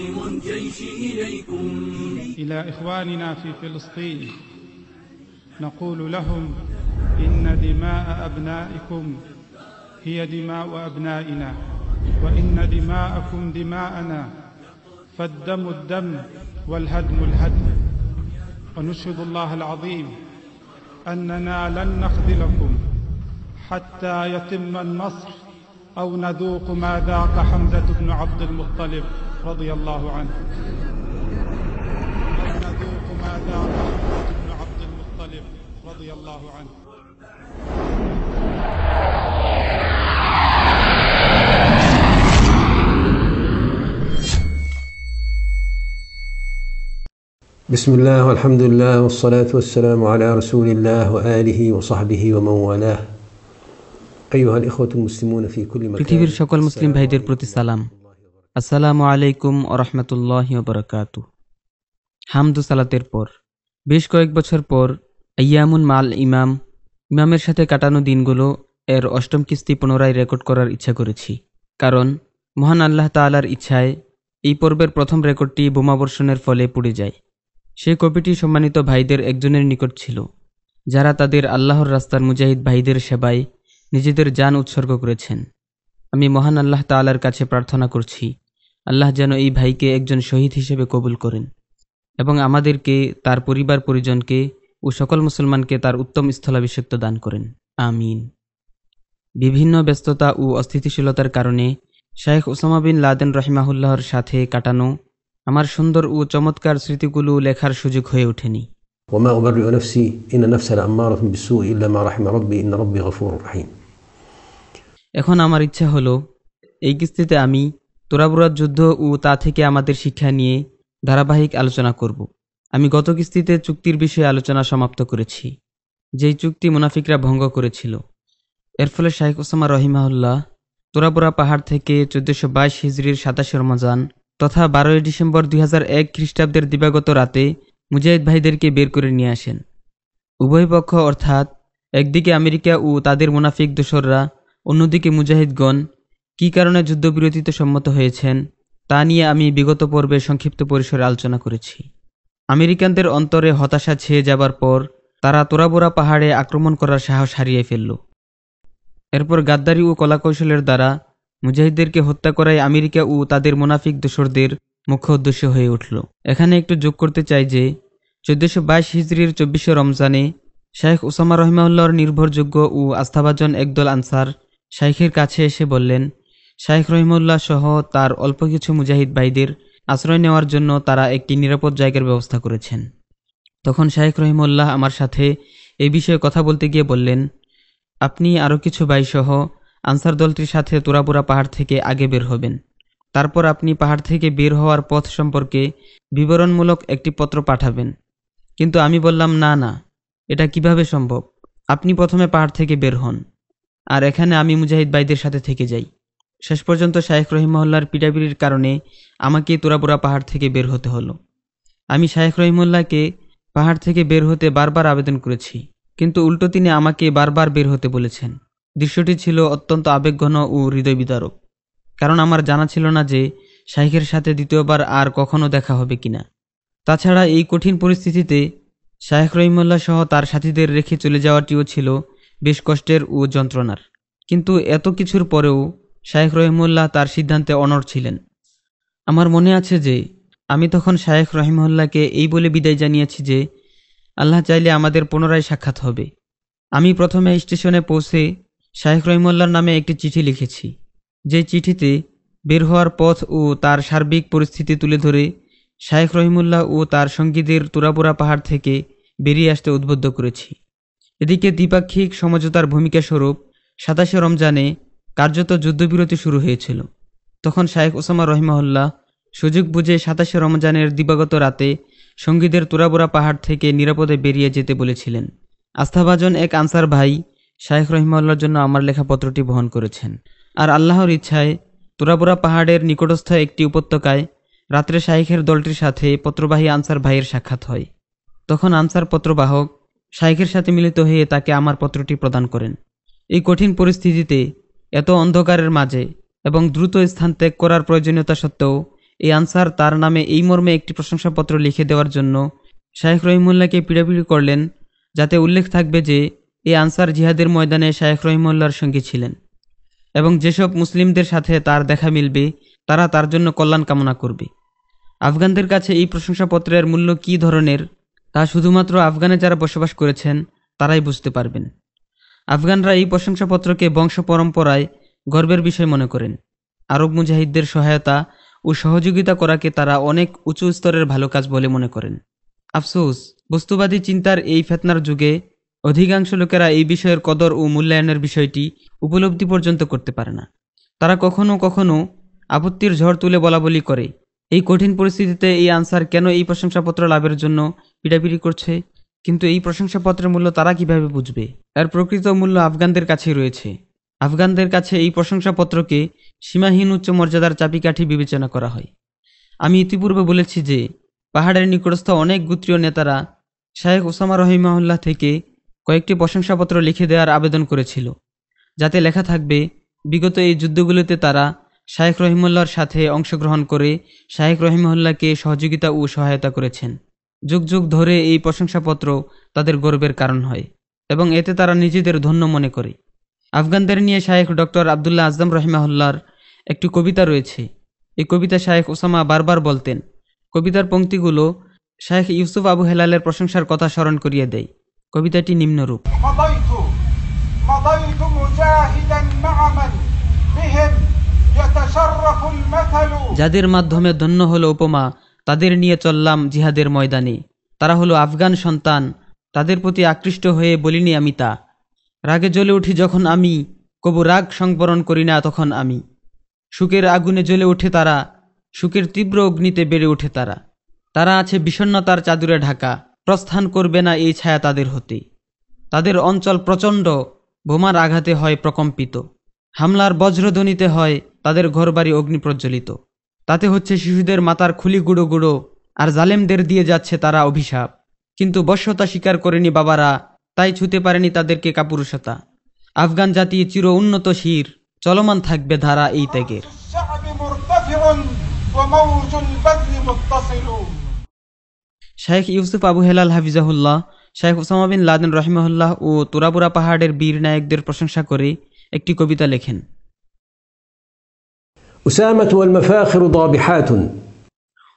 قادم الجيش إليكم. إلى إخواننا في فلسطين. نقول لهم إن دماء أبنائكم هي دماء أبنائنا وإن دماءكم دماءنا فالدم الدم والهدم الهدم. ونشهد الله العظيم أننا لن نخذلكم حتى يتم النصر أو نذوق ما ذاق حمزة بن عبد المطلب. رضي الله عنه أو نذوق ما ذاق حمزة بن عبد المطلب رضي الله عنه بسم الله والحمد لله والصلاة والسلام على رسول الله وآله وصحبه ومن والاه أيها الإخوة المسلمون في كل مكان পৃথিবীর সকল মুসলিম ভাইদের প্রতি সালাম আসসালামু আলাইকুম ও রহমতুল্লাহ বরকাত হামদু সালাতের পর, বেশ কয়েক বছর পর আয়ামুন মাল ইমাম, ইমামের সাথে কাটানো দিনগুলো এর অষ্টম কিস্তি পুনরায় রেকর্ড করার ইচ্ছা করেছি। কারণ, মহান আল্লাহ তাআলার ইচ্ছায় এই পর্বের প্রথম রেকর্ডটি বোমাবর্ষণের ফলে পুড়ে যায়। সেই কপিটি সম্মানিত ভাইদের একজনের নিকট ছিল, যারা তাদের আল্লাহর রাস্তার মুজাহিদ ভাইদের সেবায় নিজেদের যান উৎসর্গ করেছেন। আমি মহান আল্লাহ তাআলার কাছে প্রার্থনা করছি আল্লাহ যেন এই ভাইকে একজন শহীদ হিসেবে কবুল করেন এবং আমাদেরকে তার পরিবার পরিজনকে ও সকল মুসলমানকে তার উত্তম স্থলাভিষিক্ত দান করেন আমিন বিভিন্ন ব্যস্ততা ও অস্থিতিশীলতার কারণে শায়েখ ওসামা বিন লাদেন রহিমাহুল্লাহর সাথে কাটানো আমার সুন্দর ও চমৎকার স্মৃতিগুলো লেখার সুযোগ হয়ে ওঠেনি وما أبرئ نفسي إن نفس لأمارة بالسوء إلا ما رحم ربي إن ربي غفور رحيم এখন আমার ইচ্ছা হলো এই কিস্তিতে আমি তোরাবুরাত যুদ্ধ ও তা থেকে আমাদের শিক্ষা নিয়ে ধারাবাহিক আলোচনা করব। আমি গত কিস্তিতে চুক্তির বিষয়ে আলোচনা সমাপ্ত করেছি। যেই চুক্তি মুনাফিকরা ভঙ্গ করেছিল। এর ফলে শাহেখ ওসামা রহিমাহুল্লাহ তোরাবুরা পাহাড় থেকে চোদ্দশো বাইশ হিজড়ির সাতাশে রমজান তথা বারোই ডিসেম্বর দুই এক খ্রিস্টাব্দের দিবাগত রাতে মুজাহিদ ভাইদেরকে বের করে নিয়ে আসেন। উভয় পক্ষ অর্থাৎ একদিকে আমেরিকা ও তাদের মুনাফিক দোসররা, অন্যদিকে মুজাহিদগণ কী কারণে যুদ্ধবিরতিতে সম্মত হয়েছেন, তা নিয়ে আমি বিগত পর্বে সংক্ষিপ্ত পরিসরে আলোচনা করেছি। আমেরিকানদের অন্তরে হতাশা ছেয়ে যাবার পর, তারা তোরাবোরা পাহাড়ে আক্রমণ করার সাহস হারিয়ে ফেলল। এরপর গাদ্দারি ও কলাকৌশলের দ্বারা মুজাহিদদেরকে হত্যা করাই আমেরিকা ও তাদের মুনাফিক দোসরদের মুখ্য উদ্দেশ্য হয়ে উঠল। এখানে একটু যোগ করতে চাই যে, চোদ্দশো বাইশ হিজড়ির চব্বিশে রমজানে শাইখ ওসামা রহিমাউল্লাহর নির্ভরযোগ্য ও আস্থাভাজন একদল আনসার শাইখের কাছে এসে বললেন শাইখ রহিমুল্লাহ সহ তার অল্প কিছু মুজাহিদ ভাইদের আশ্রয় নেওয়ার জন্য তারা একটি নিরাপদ জায়গার ব্যবস্থা করেছেন। তখন শাইখ রহিমুল্লাহ আমার সাথে এই বিষয়ে কথা বলতে গিয়ে বললেন, আপনি আরও কিছু ভাইসহ আনসার দলটির সাথে তোরাপুরা পাহাড় থেকে আগে বের হবেন। তারপর আপনি পাহাড় থেকে বের হওয়ার পথ সম্পর্কে বিবরণমূলক একটি পত্র পাঠাবেন। কিন্তু আমি বললাম, না না, এটা কীভাবে সম্ভব? আপনি প্রথমে পাহাড় থেকে বের হন, আর এখানে আমি মুজাহিদ ভাইদের সাথে থেকে যাই। শেষ পর্যন্ত শায়েখ রহিমহল্লার পিটাপিটির কারণে আমাকে তোরাপুরা পাহাড় থেকে বের হতে হলো। আমি শায়েখ রহিমুল্লাহকে পাহাড় থেকে বের হতে বারবার আবেদন করেছি, কিন্তু উল্টো তিনি আমাকে বারবার বের হতে বলেছেন। দৃশ্যটি ছিল অত্যন্ত আবেগঘন ও হৃদয় বিদারক কারণ আমার জানা ছিল না যে শাইখের সাথে দ্বিতীয়বার আর কখনো দেখা হবে কিনা। তাছাড়া এই কঠিন পরিস্থিতিতে শায়েখ রহিমুল্লাহ সহ তার সাথীদের রেখে চলে যাওয়াটিও ছিল বেশ কষ্টের ও যন্ত্রণার। কিন্তু এত কিছুর পরেও শায়েখ রহিমুল্লাহ তার সিদ্ধান্তে অনড় ছিলেন। আমার মনে আছে যে, আমি তখন শায়েখ রহিমুল্লাহকে এই বলে বিদায় জানিয়েছি যে, আল্লাহ চাইলে আমাদের পুনরায় সাক্ষাৎ হবে। আমি প্রথমে স্টেশনে পৌঁছে শায়েখ রহিমুল্লাহর নামে একটি চিঠি লিখেছি। যে চিঠিতে বের হওয়ার পথ ও তার সার্বিক পরিস্থিতি তুলে ধরে শায়েখ রহিমুল্লাহ ও তার সঙ্গীদের তুরাপুরা পাহাড় থেকে বেরিয়ে আসতে উদ্বুদ্ধ করেছি। এদিকে দ্বিপাক্ষিক সমঝোতার ভূমিকা স্বরূপ সাতাশে রমজানে কার্যত যুদ্ধবিরতি শুরু হয়েছিল। তখন শায়েখ ওসামা রহিমাহুল্লাহ সুযোগ বুঝে সাতাশে রমজানের দিবাগত রাতে সঙ্গীদের তুরাবুরা পাহাড় থেকে নিরাপদে বেরিয়ে যেতে বলেছিলেন। আস্থাভাজন এক আনসার ভাই শায়েখ রহিমাল্লার জন্য আমার লেখা পত্রটি বহন করেছেন। আর আল্লাহর ইচ্ছায় তুরাবুরা পাহাড়ের নিকটস্থ একটি উপত্যকায় রাত্রে শাইখের দলটির সাথে পত্রবাহী আনসার ভাইয়ের সাক্ষাৎ হয়। তখন আনসার পত্রবাহক শাইখের সাথে মিলিত হয়ে তাকে আমার পত্রটি প্রদান করেন। এই কঠিন পরিস্থিতিতে এত অন্ধকারের মাঝে এবং দ্রুত স্থান ত্যাগ করার প্রয়োজনীয়তা সত্ত্বেও এই আনসার তার নামে এই মর্মে একটি প্রশংসাপত্র লিখে দেওয়ার জন্য শায়েখ রহিমুল্লাহকে পিড়াপিড়ি করলেন, যাতে উল্লেখ থাকবে যে এই আনসার জিহাদের ময়দানে শায়েখ রহিমুল্লাহর সঙ্গে ছিলেন। এবং যেসব মুসলিমদের সাথে তার দেখা মিলবে, তারা তার জন্য কল্যাণ কামনা করবে। আফগানদের কাছে এই প্রশংসাপত্রের মূল্য কী ধরনের, তা শুধুমাত্র আফগানে যারা বসবাস করেছেন, তারাই বুঝতে পারবেন। আফগানরা এই প্রশংসাপত্রকে বংশ পরম্পরায় গর্বের বিষয় মনে করেন। আরব মুজাহিদদের সহায়তা ও সহযোগিতা করাকে তারা অনেক উঁচু স্তরের ভালো কাজ বলে মনে করেন। আফসোস, বস্তুবাদী চিন্তার এই ফেতনার যুগে অধিকাংশ লোকেরা এই বিষয়ের কদর ও মূল্যায়নের বিষয়টি উপলব্ধি পর্যন্ত করতে পারে না। তারা কখনো কখনো আপত্তির ঝড় তুলে বলাবলি করে, এই কঠিন পরিস্থিতিতে এই আনসার কেন এই প্রশংসাপত্র লাভের জন্য পিড়াপিড়ি করছে? কিন্তু এই প্রশংসাপত্রের মূল্য তারা কীভাবে বুঝবে? এর প্রকৃত মূল্য আফগানদের কাছেই রয়েছে। আফগানদের কাছে এই প্রশংসাপত্রকে সীমাহীন উচ্চ মর্যাদার চাপিকাঠি বিবেচনা করা হয়। আমি ইতিপূর্বে বলেছি যে, পাহাড়ের নিকটস্থ অনেক গোত্রীয় নেতারা শায়েখ ওসামা রহিমাহুল্লাহ থেকে কয়েকটি প্রশংসাপত্র লিখে দেওয়ার আবেদন করেছিল, যাতে লেখা থাকবে, বিগত এই যুদ্ধগুলোতে তারা শায়েখ রহিমুল্লাহর সাথে অংশগ্রহণ করে শায়েখ রহিমুল্লাহকে সহযোগিতা ও সহায়তা করেছেন। যুগ যুগ ধরে এই প্রশংসাপত্র তাদের গর্বের কারণ হয় এবং এতে তারা নিজেদের ধন্য মনে করে। আফগানদের নিয়ে শায়েখ ডক্টর আবদুল্লাহ আজম রহিমাহুল্লার একটি কবিতা রয়েছে। এই কবিতা শায়েখ ওসামা বারবার বলতেন কবিতার পঙ্ক্তিগুলো শায়েখ ইউসুফ আবু হেলালের প্রশংসার কথা স্মরণ করিয়ে দেয়। কবিতাটি নিম্নরূপ। যাদের মাধ্যমে ধন্য হলো উপমা তাদের নিয়ে চললাম জিহাদের ময়দানে। তারা হলো আফগান সন্তান, তাদের প্রতি আকৃষ্ট হয়ে বলিনি আমি তা। রাগে জ্বলে উঠি যখন আমি, কবু রাগ সংবরণ করি না তখন আমি। সুখের আগুনে জ্বলে ওঠে তারা, সুখের তীব্র অগ্নিতে বেড়ে ওঠে তারা। তারা আছে বিষণ্ণতার চাদুরে ঢাকা, প্রস্থান করবে না এই ছায়া তাদের হতে। তাদের অঞ্চল প্রচণ্ড, বোমার আঘাতে হয় প্রকম্পিত। হামলার বজ্রধ্বনিতে হয় তাদের ঘরবাড়ি অগ্নিপ্রজ্বলিত। তাতে হচ্ছে শিশুদের মাতার খুলি গুঁড়ো গুঁড়ো, আর জালেমদের দিয়ে যাচ্ছে তারা অভিশাপ। কিন্তু বশ্যতা স্বীকার করেনি বাবারা, তাই ছুতে পারেনি তাদেরকে কাপুরুষতা। আফগান জাতি চির উন্নত শির, চলমান থাকবে ধারা এই ত্যাগের। শাহেখ ইউসুফ আবু হেলাল হাফিজাহুল্লাহ শাইখ ওসামা বিন লাদেন রহিমহুল্লাহ ও তুরাবুরা পাহাড়ের বীর নায়কদের প্রশংসা করে একটি কবিতা লেখেন। أسامة والمفاخر ضابحات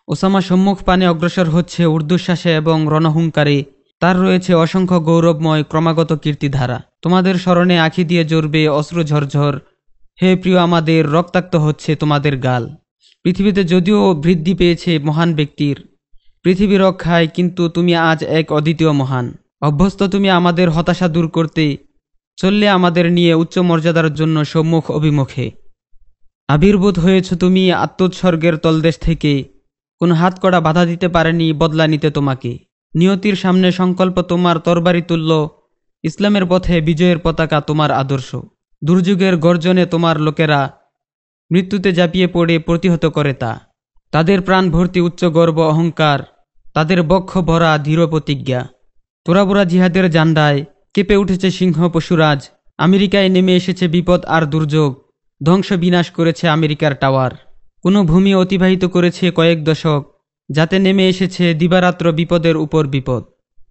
ওসামা সম্মুখ পানে অগ্রসর হচ্ছে ঊর্ধ্বশ্বাসে এবং রণহুঙ্কারে তার রয়েছে অসংখ্য গৌরবময় ক্রমাগত কীর্তিধারা তোমাদের স্মরণে আঁখি দিয়ে জ্বরবে অশ্রু ঝরঝর হে প্রিয় আমাদের রক্তাক্ত হচ্ছে তোমাদের গাল পৃথিবীতে যদিও বৃদ্ধি পেয়েছে মহান ব্যক্তির পৃথিবী রক্ষায় কিন্তু তুমি আজ এক অদ্বিতীয় মহান অভ্যস্ত তুমি আমাদের হতাশা দূর করতে চললে আমাদের নিয়ে উচ্চ মর্যাদার জন্য সম্মুখ অভিমুখে আবির্ভূত হয়েছ তুমি আত্মোৎসর্গের তলদেশ থেকে। কোনো হাত কড়া বাধা দিতে পারেনি, বদলা নিতে তোমাকে। নিয়তির সামনে সংকল্প তোমার তরবারি তুল্য। ইসলামের পথে বিজয়ের পতাকা তোমার আদর্শ। দুর্যোগের গর্জনে তোমার লোকেরা মৃত্যুতে ঝাঁপিয়ে পড়ে প্রতিহত করে তা। তাদের প্রাণ ভর্তি উচ্চ গর্ব অহংকার, তাদের বক্ষ ভরা দৃঢ় প্রতিজ্ঞা। তোরাবোরা জিহাদের জান্ডায় কেঁপে উঠেছে সিংহ পশুরাজ। আমেরিকায় নেমে এসেছে বিপদ আর দুর্যোগ। ধ্বংস বিনাশ করেছে আমেরিকার টাওয়ার। কোনো ভূমি অতিবাহিত করেছে কয়েক দশক যাতে নেমে এসেছে দিবারাত্র বিপদের উপর বিপদ।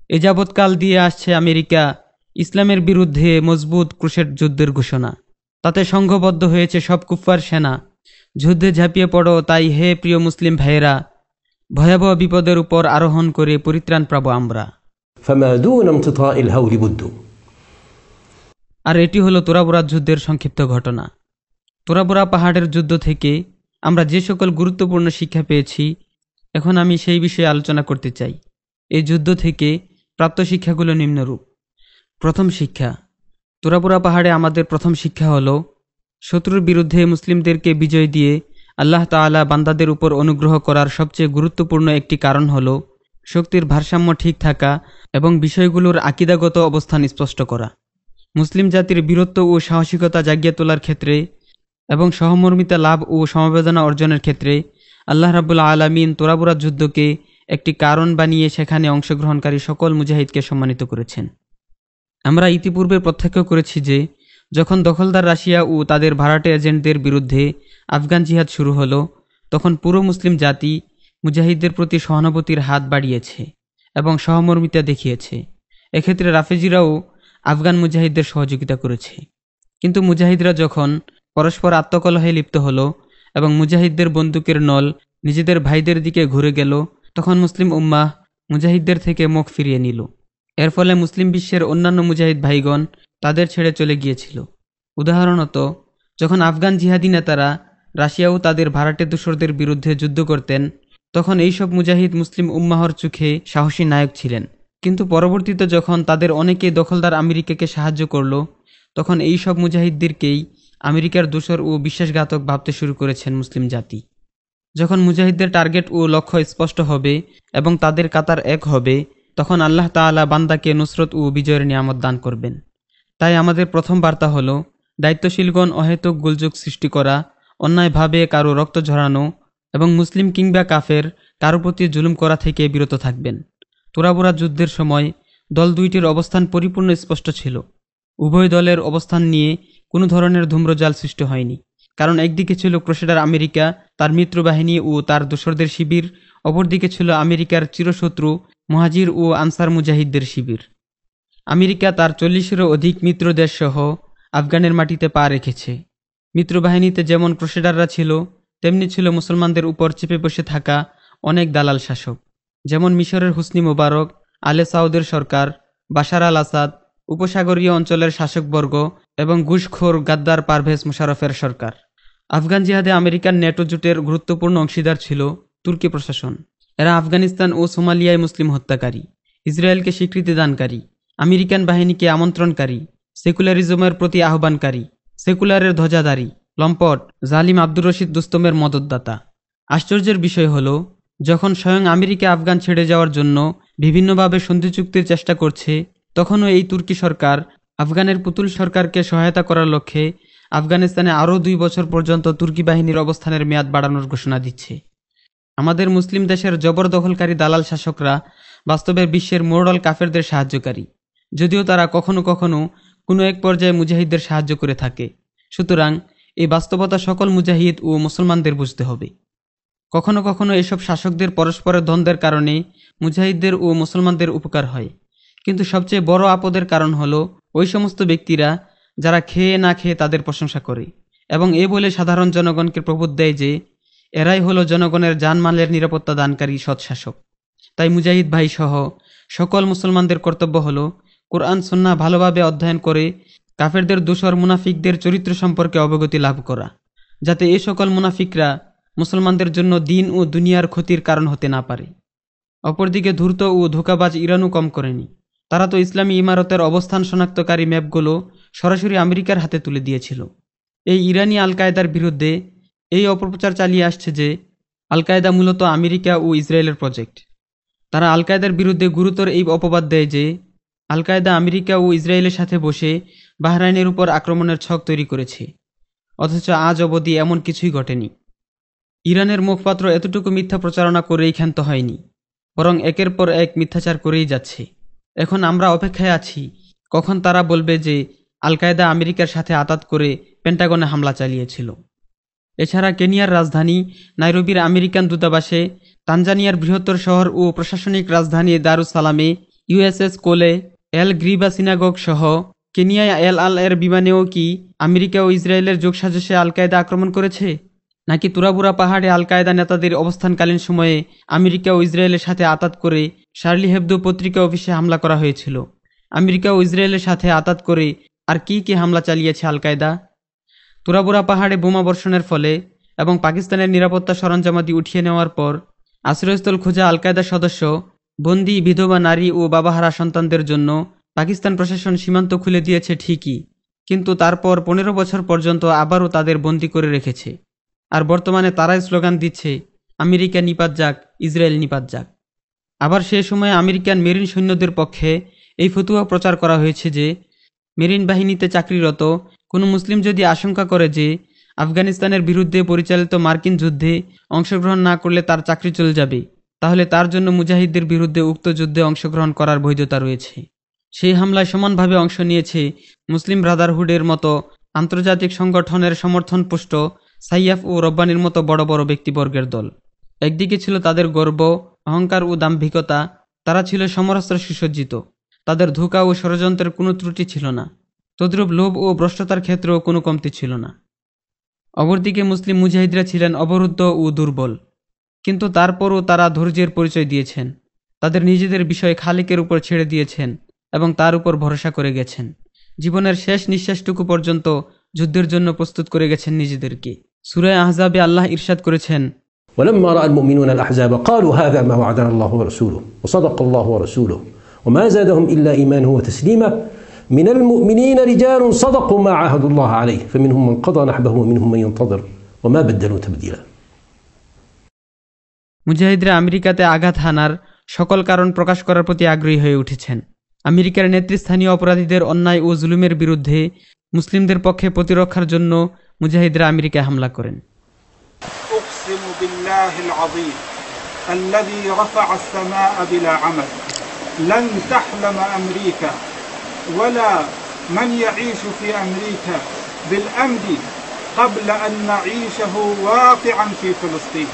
এ যাবৎকাল দিয়ে আসছে আমেরিকা ইসলামের বিরুদ্ধে মজবুত ক্রুশের যুদ্ধের ঘোষণা। তাতে সংঘবদ্ধ হয়েছে সব কুফফার সেনা। যুদ্ধে ঝাঁপিয়ে পড়ো তাই হে প্রিয় মুসলিম ভাইয়েরা ভয়াবহ বিপদের উপর আরোহণ করে পরিত্রাণ পাবো আমরা। আর এটি হলো তোরাবুরা যুদ্ধের সংক্ষিপ্ত ঘটনা। তোরাবোরা পাহাড়ের যুদ্ধ থেকে আমরা যে সকল গুরুত্বপূর্ণ শিক্ষা পেয়েছি, এখন আমি সেই বিষয়ে আলোচনা করতে চাই। এই যুদ্ধ থেকে প্রাপ্ত শিক্ষাগুলো নিম্নরূপ। প্রথম শিক্ষা তোরাপুরা পাহাড়ে আমাদের প্রথম শিক্ষা হলো, শত্রুর বিরুদ্ধে মুসলিমদেরকে বিজয় দিয়ে আল্লাহ তাআলা বান্দাদের উপর অনুগ্রহ করার সবচেয়ে গুরুত্বপূর্ণ একটি কারণ হল শক্তির ভারসাম্য ঠিক থাকা এবং বিষয়গুলোর আকিদাগত অবস্থান স্পষ্ট করা। মুসলিম জাতির বীরত্ব ও সাহসিকতা জাগিয়ে তোলার ক্ষেত্রে এবং সহমর্মিতা লাভ ও সমবেদনা অর্জনের ক্ষেত্রে আল্লাহ রাবুল্লা আলমিন তোরাবুরা যুদ্ধকে একটি কারণ বানিয়ে সেখানে অংশগ্রহণকারী সকল মুজাহিদকে সম্মানিত করেছেন। আমরা ইতিপূর্বে প্রত্যক্ষ করেছি যে, যখন দখলদার রাশিয়া ও তাদের ভাড়াটে এজেন্টদের বিরুদ্ধে আফগান জিহাদ শুরু হলো, তখন পুরো মুসলিম জাতি মুজাহিদদের প্রতি সহানুভূতির হাত বাড়িয়েছে এবং সহমর্মিতা দেখিয়েছে। এক্ষেত্রে রাফেজিরাও আফগান মুজাহিদদের সহযোগিতা করেছে। কিন্তু মুজাহিদরা যখন পরস্পর আত্মকলহে লিপ্ত হলো এবং মুজাহিদদের বন্দুকের নল নিজেদের ভাইদের দিকে ঘুরে গেল। তখন মুসলিম উম্মাহ মুজাহিদদের থেকে মুখ ফিরিয়ে নিল। এর ফলে মুসলিম বিশ্বের অন্যান্য মুজাহিদ ভাইগণ তাদের ছেড়ে চলে গিয়েছিল। উদাহরণত, যখন আফগান জিহাদি নেতারা রাশিয়াও তাদের ভাড়াটে দূষরদের বিরুদ্ধে যুদ্ধ করতেন, তখন এইসব মুজাহিদ মুসলিম উম্মাহর চোখে সাহসী নায়ক ছিলেন। কিন্তু পরবর্তীতে যখন তাদের অনেকেই দখলদার আমেরিকাকে সাহায্য করল, তখন এই সব মুজাহিদদেরকেই আমেরিকার দূষর ও বিশ্বাসঘাতক ভাবতে শুরু করেছেন মুসলিম জাতি। যখন মুজাহিদদের টার্গেট ও লক্ষ্য স্পষ্ট হবে এবং তাদের কাতার এক হবে, তখন আল্লাহ তাআলা বান্দাকে নুসরত ও বিজয়ের নিয়ামত দান করবেন। তাই আমাদের প্রথম বার্তা হল, দায়িত্বশীলগণ অহেতুক গোলযোগ সৃষ্টি করা অন্যায়ভাবে কারও রক্ত ঝরানো এবং মুসলিম কিংবা কাফের কারও প্রতি জুলুম করা থেকে বিরত থাকবেন। তোরাবোরা যুদ্ধের সময় দল দুইটির অবস্থান পরিপূর্ণ স্পষ্ট ছিল। উভয় দলের অবস্থান নিয়ে কোনো ধরনের ধূম্রজাল সৃষ্টি হয়নি। কারণ একদিকে ছিল ক্রোশেডার আমেরিকা, তার মিত্রবাহিনী ও তার দোসরদের শিবির। অপরদিকে ছিল আমেরিকার চিরশত্রু মহাজির ও আনসার মুজাহিদদের শিবির। আমেরিকা তার চল্লিশেরও অধিক মিত্র দেশসহ আফগানের মাটিতে পা রেখেছে। মিত্রবাহিনীতে যেমন ক্রোশেডাররা ছিল, তেমনি ছিল মুসলমানদের উপর চেপে বসে থাকা অনেক দালাল শাসক। যেমন মিশরের হুসনি মোবারক, আলে সাউদের সরকার, বাশার আল আসাদ, উপসাগরীয় অঞ্চলের শাসকবর্গ এবং ঘুষখোর গাদ্দার পারভেজ মুশারফের সরকার। আফগান জিহাদে আমেরিকান নেটো জোটের গুরুত্বপূর্ণ অংশীদার ছিল তুর্কি প্রশাসন। এরা আফগানিস্তান ও সোমালিয়ায় মুসলিম হত্যাকারী, ইসরায়েলকে স্বীকৃতি দানকারী, আমেরিকান বাহিনীকে আমন্ত্রণকারী, সেকুলারিজমের প্রতি আহ্বানকারী, সেকুলারের ধ্বজাধারী, লম্পট, জালিম আব্দুর রশিদ দুস্তমের মদতদাতা। আশ্চর্যের বিষয় হল, যখন স্বয়ং আমেরিকা আফগান ছেড়ে যাওয়ার জন্য বিভিন্নভাবে সন্ধি চুক্তির চেষ্টা করছে, তখনও এই তুর্কি সরকার আফগানের পুতুল সরকারকে সহায়তা করার লক্ষ্যে আফগানিস্তানে আরও দুই বছর পর্যন্ত তুর্কি বাহিনীর অবস্থানের মেয়াদ বাড়ানোর ঘোষণা দিচ্ছে। আমাদের মুসলিম দেশের জবরদখলকারী দালাল শাসকরা বাস্তবে বিশ্বের মোরডল কাফেরদের সাহায্যকারী, যদিও তারা কখনো কখনো কোনো এক পর্যায়ে মুজাহিদদের সাহায্য করে থাকে। সুতরাং এই বাস্তবতা সকল মুজাহিদ ও মুসলমানদের বুঝতে হবে। কখনো কখনো এসব শাসকদের পরস্পরের দ্বন্দ্বের কারণে মুজাহিদদের ও মুসলমানদের উপকার হয়। কিন্তু সবচেয়ে বড় আপদের কারণ হলো ওই সমস্ত ব্যক্তিরা যারা খেয়ে না খেয়ে তাদের প্রশংসা করে। এবং এ বলে সাধারণ জনগণকে প্রবোধ দেয় যে, এরাই হলো জনগণের জানমালের নিরাপত্তা দানকারী সৎশাসক তাই মুজাহিদ ভাই সহ সকল মুসলমানদের কর্তব্য হলো কোরআন সন্না ভালোভাবে অধ্যয়ন করে কাফেরদের দোসর মুনাফিকদের চরিত্র সম্পর্কে অবগতি লাভ করা, যাতে এ সকল মুনাফিকরা মুসলমানদের জন্য দিন ও দুনিয়ার ক্ষতির কারণ হতে না পারে। অপরদিকে ধূর্ত ও ধোকাবাজ ইরানও কম করেনি। তারা তো ইসলামী ইমারতের অবস্থান শনাক্তকারী ম্যাপগুলো সরাসরি আমেরিকার হাতে তুলে দিয়েছিল। এই ইরানি আল কায়দার বিরুদ্ধে এই অপপ্রচার চালিয়ে আসছে যে আল কায়দা মূলত আমেরিকা ও ইসরায়েলের প্রজেক্ট। তারা আল কায়দার বিরুদ্ধে গুরুতর এই অপবাদ দেয় যে আল কায়দা আমেরিকা ও ইসরায়েলের সাথে বসে বাহরাইনের উপর আক্রমণের ছক তৈরি করেছে। অথচ আজ অবধি এমন কিছুই ঘটেনি। ইরানের মুখপাত্র এতটুকু মিথ্যা প্রচারণা করেই ক্ষান্ত হয়নি, বরং একের পর এক মিথ্যাচার করেই যাচ্ছে। এখন আমরা অপেক্ষায় আছি। কখন তারা বলবে যে আল কায়দা আমেরিকার সাথে আতাত করে পেন্টাগনে হামলা চালিয়েছিল। এছাড়া কেনিয়ার রাজধানী নাইরোবির আমেরিকান দূতাবাসে তানজানিয়ার বৃহত্তর শহর ও প্রশাসনিক রাজধানী দারুসালামে ইউএসএস কোলে এল গ্রিবা সিনাগোগ সহ কেনিয়ায় এল আল এর বিমানেও কি আমেরিকা ও ইসরায়েলের যোগসাজশে আল কায়দা আক্রমণ করেছে? নাকি তুরাবুরা পাহাড়ে আল কায়দা নেতাদের অবস্থানকালীন সময়ে আমেরিকা ও ইসরায়েলের সাথে আতাত করে শার্লি হেবদো পত্রিকা অফিসে হামলা করা হয়েছিল। আমেরিকা ও ইসরায়েলের সাথে আতাত করে আর কি কি হামলা চালিয়েছে আল কায়দা তুরাবুরা পাহাড়ে বোমা বর্ষণের ফলে এবং পাকিস্তানের নিরাপত্তা সরঞ্জামাদি উঠিয়ে নেওয়ার পর আশ্রয়স্থল খোঁজা আল কায়দার সদস্য, বন্দি, বিধবা, নারী ও বাবাহারা সন্তানদের জন্য পাকিস্তান প্রশাসন সীমান্ত খুলে দিয়েছে ঠিকই, কিন্তু তারপর পনেরো বছর পর্যন্ত আবারও তাদের বন্দি করে রেখেছে। আর বর্তমানে তারাই স্লোগান দিচ্ছে, আমেরিকা নিপাত যাক, ইসরায়েল নিপাত যাক। আবার সে সময় আমেরিকান মেরিন সৈন্যদের পক্ষে এই ফতুয়া প্রচার করা হয়েছে যে, মেরিন বাহিনীতে চাকরিরত কোনো মুসলিম যদি আশঙ্কা করে যে, আফগানিস্তানের বিরুদ্ধে পরিচালিত মার্কিন যুদ্ধে অংশগ্রহণ না করলে তার চাকরি চলে যাবে, তাহলে তার জন্য মুজাহিদদের বিরুদ্ধে উক্ত যুদ্ধে অংশগ্রহণ করার বৈধতা রয়েছে। সেই হামলায় সমানভাবে অংশ নিয়েছে মুসলিম ব্রাদারহুডের মতো আন্তর্জাতিক সংগঠনের সমর্থনপুষ্ট সাইয়াফ ও রব্বানির মতো বড় বড় ব্যক্তিবর্গের দল। একদিকে ছিল তাদের গর্ব অহংকার ও দাম্ভিকতা, তারা ছিল সমরাস্ত্র সুসজ্জিত। তাদের ধোঁকা ও ষড়যন্ত্রের কোনো ত্রুটি ছিল না। তদ্রূপ লোভ ও ভ্রষ্টতার ক্ষেত্রেও কোনো কমতি ছিল না। অপরদিকে মুসলিম মুজাহিদরা ছিলেন অবরুদ্ধ ও দুর্বল। কিন্তু তারপরও তারা ধৈর্যের পরিচয় দিয়েছেন। তাদের নিজেদের বিষয় খালিকের উপর ছেড়ে দিয়েছেন এবং তার উপর ভরসা করে গেছেন। জীবনের শেষ নিঃশ্বাসটুকু পর্যন্ত যুদ্ধের জন্য প্রস্তুত করে গেছেন নিজেদেরকে। সুরায় আহজাবে আল্লাহ ইরশাদ করেছেন ولما راى المؤمنون الاحزاب قالوا هذا ما وعدنا الله ورسوله وصدق الله ورسوله وما زادهم الا ايمانا وتسليما من المؤمنين رجال صدقوا ما عاهدوا الله عليه فمنهم من قضى نحبه ومنهم من ينتظر وما بدلوا تبديلا মুজাহিদরা আমেরিকাতে আঘাত হানার সকল কারণ প্রকাশ করার প্রতি আগ্রহী হয়ে উঠেছেন আমেরিকার নেতৃস্থানীয় অপরাধীদের অন্যায় ও জুলুমের বিরুদ্ধে মুসলিমদের পক্ষে প্রতিরক্ষার জন্য মুজাহিদরা আমেরিকায় হামলা করেন أقسم بالله العظيم الذي رفع السماء بلا عمد لن تحلم أمريكا ولا من يعيش في أمريكا بالأمن قبل أن نعيشه واقعا في فلسطين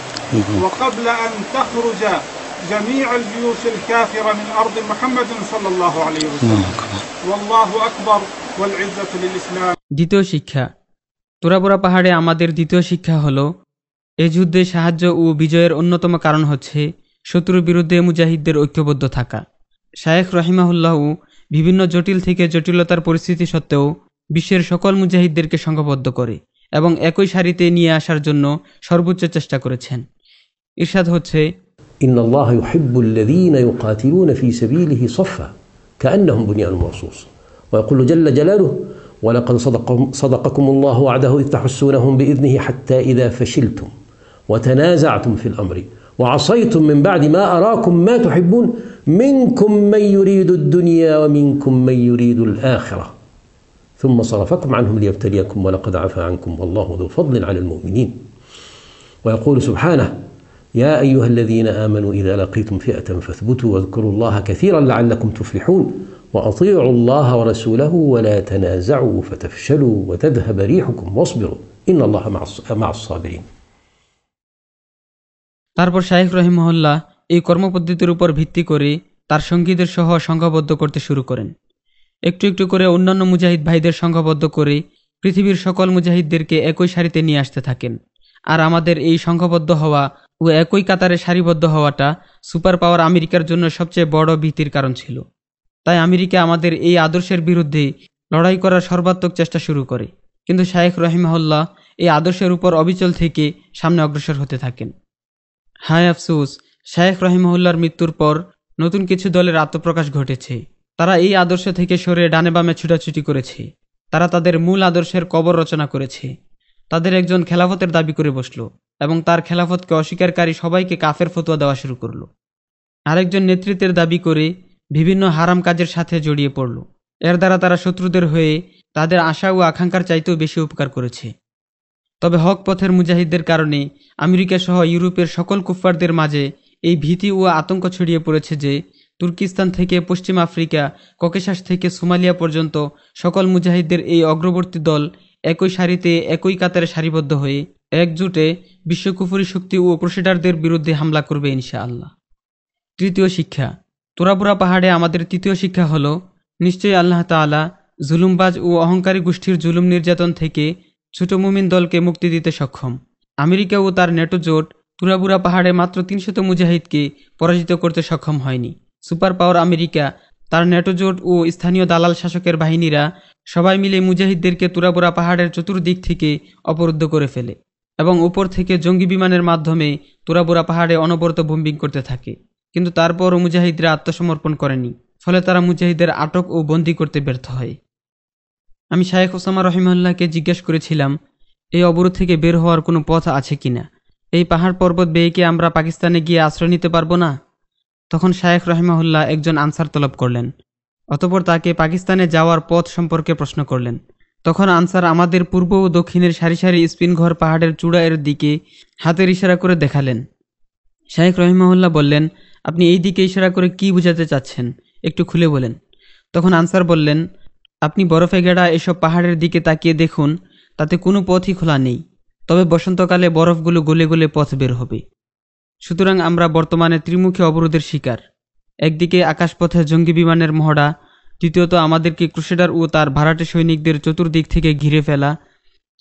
وقبل أن تخرج جميع الجيوش الكافرة من أرض محمد صلى الله عليه وسلم والله أكبر والعزة للإسلام দ্বিতীয় শিক্ষা তোরাবোরা পাহাড়ে আমাদের দ্বিতীয় শিক্ষা হলো এ যুদ্ধে সাহায্য ও বিজয়ের অন্যতম কারণ হচ্ছে শত্রুর বিরুদ্ধে মুজাহিদদের ঐক্যবদ্ধ থাকা শায়েখ রহিমাহুল্লাহ বিভিন্ন জটিল থেকে জটিলতার পরিস্থিতি সত্ত্বেও বিশ্বের সকল মুজাহিদদেরকে সংঘবদ্ধ করে এবং একই সারিতে নিয়ে আসার জন্য সর্বোচ্চ চেষ্টা করেছেন ইরশাদ হচ্ছে ان الله يحب الذين يقاتلون في سبيله صفا كانهم بنيان مرصوص ويقول جل جلاله ولقد صدقكم, صدقكم الله وعده اذ تحسونهم باذنه حتى اذا فشلتم وتنازعتم في الأمر. وعصيتم من بعد ما أراكم ما تحبون. منكم من يريد الدنيا ومنكم من يريد الآخرة. ثم صرفكم عنهم ليبتليكم ولقد عفا عنكم والله ذو فضل على المؤمنين. ويقول سبحانه يا أيها الذين آمنوا إذا لقيتم فئة فاثبتوا واذكروا الله كثيرا لعلكم تفلحون. وأطيعوا الله ورسوله ولا تنازعوا فتفشلوا وتذهب ريحكم واصبروا. إن الله مع الصابرين. তারপর শাহেখ রহিমহল্লা এই কর্মপদ্ধতির উপর ভিত্তি করে তার সঙ্গীদের সহ সংঘবদ্ধ করতে শুরু করেন। একটু একটু করে অন্যান্য মুজাহিদ ভাইদের সংঘবদ্ধ করে পৃথিবীর সকল মুজাহিদদেরকে একই সারিতে নিয়ে আসতে থাকেন। আর আমাদের এই সংঘবদ্ধ হওয়া ও একই কাতারে সারিবদ্ধ হওয়াটা সুপার পাওয়ার আমেরিকার জন্য সবচেয়ে বড় ভীতির কারণ ছিল। তাই আমেরিকা আমাদের এই আদর্শের বিরুদ্ধে লড়াই করার সর্বাত্মক চেষ্টা শুরু করে। কিন্তু শায়েখ রহিমাহুল্লাহ এই আদর্শের উপর অবিচল থেকে সামনে অগ্রসর হতে থাকেন। হায় আফসোস, শায়েখ রহিমহুল্লার মৃত্যুর পর নতুন কিছু দলের আত্মপ্রকাশ ঘটেছে। তারা এই আদর্শ থেকে সরে ডানে বামে ছুটাছুটি করেছে। তারা তাদের মূল আদর্শের কবর রচনা করেছে। তাদের একজন খেলাফতের দাবি করে বসল এবং তার খেলাফতকে অস্বীকারী সবাইকে কাফের ফতোয়া দেওয়া শুরু করল। আরেকজন নেতৃত্বের দাবি করে বিভিন্ন হারাম কাজের সাথে জড়িয়ে পড়ল। এর দ্বারা তারা শত্রুদের হয়ে তাদের আশা ও আকাঙ্ক্ষার চাইতেও বেশি উপকার করেছে। তবে হক পথের মুজাহিদদের কারণে আমেরিকা সহ ইউরোপের সকল কুফফারদের মাঝে এই ভীতি ও আতঙ্ক ছড়িয়ে পড়েছে যে তুর্কিস্তান থেকে পশ্চিম আফ্রিকা, ককেশাস থেকে সোমালিয়া পর্যন্ত সকল মুজাহিদদের এই অগ্রবর্তী দল একই সারিতে একই কাতারে সারিবদ্ধ হয়ে একজোটে বিশ্বকুফুরি শক্তি ও প্রসিডারদের বিরুদ্ধে হামলা করবে ইনশাআল্লাহ। তৃতীয় শিক্ষা, তোরাপুরা পাহাড়ে আমাদের তৃতীয় শিক্ষা হল, নিশ্চয়ই আল্লাহ তাআলা জুলুমবাজ ও অহংকারী গোষ্ঠীর জুলুম নির্যাতন থেকে ছোট মুমিন দলকে মুক্তি দিতে সক্ষম। আমেরিকা ও তার নেটো জোট তুরাবুরা পাহাড়ে মাত্র তিনশত মুজাহিদকে পরাজিত করতে সক্ষম হয়নি। সুপার পাওয়ার আমেরিকা, তার নেটো জোট ও স্থানীয় দালাল শাসকের বাহিনীরা সবাই মিলে মুজাহিদদেরকে তুরাবুরা পাহাড়ের চতুর্দিক থেকে অবরুদ্ধ করে ফেলে এবং উপর থেকে জঙ্গি বিমানের মাধ্যমে তুরাবুরা পাহাড়ে অনবরত বোম্বিং করতে থাকে। কিন্তু তারপরও মুজাহিদরা আত্মসমর্পণ করেনি, ফলে তারা মুজাহিদের আটক ও বন্দি করতে ব্যর্থ হয়। আমি শায়েখ ওসামা রহিমাল্লাহকে জিজ্ঞেস করেছিলাম, এই অবরোধ থেকে বের হওয়ার কোনো পথ আছে কিনা এই পাহাড় পর্বত বেয়ে কি আমরা পাকিস্তানে গিয়ে আশ্রয় নিতে পারব না? তখন শায়েখ রহিমাহুল্লাহ একজন আনসার তলব করলেন, অতপর তাকে পাকিস্তানে যাওয়ার পথ সম্পর্কে প্রশ্ন করলেন। তখন আনসার আমাদের পূর্ব ও দক্ষিণের সারি সারি স্পিনঘর পাহাড়ের চূড়ায়ের দিকে হাতের ইশারা করে দেখালেন। শায়েখ রহিমাহুল্লাহ বললেন, আপনি এই দিকে ইশারা করে কি বোঝাতে চাচ্ছেন? একটু খুলে বলেন। তখন আনসার বললেন আপনি বরফে গেড়া এসব পাহাড়ের দিকে তাকিয়ে দেখুন, তাতে কোনো পথই খোলা নেই। তবে বসন্তকালে বরফগুলো গলে গলে পথ বের হবে। সুতরাং আমরা বর্তমানে ত্রিমুখী অবরোধের শিকার। একদিকে আকাশপথে জঙ্গি বিমানের মহড়া দ্বিতীয়ত আমাদেরকে ক্রুসেডার ও তার ভাড়াটে সৈনিকদের চতুর্দিক থেকে ঘিরে ফেলা,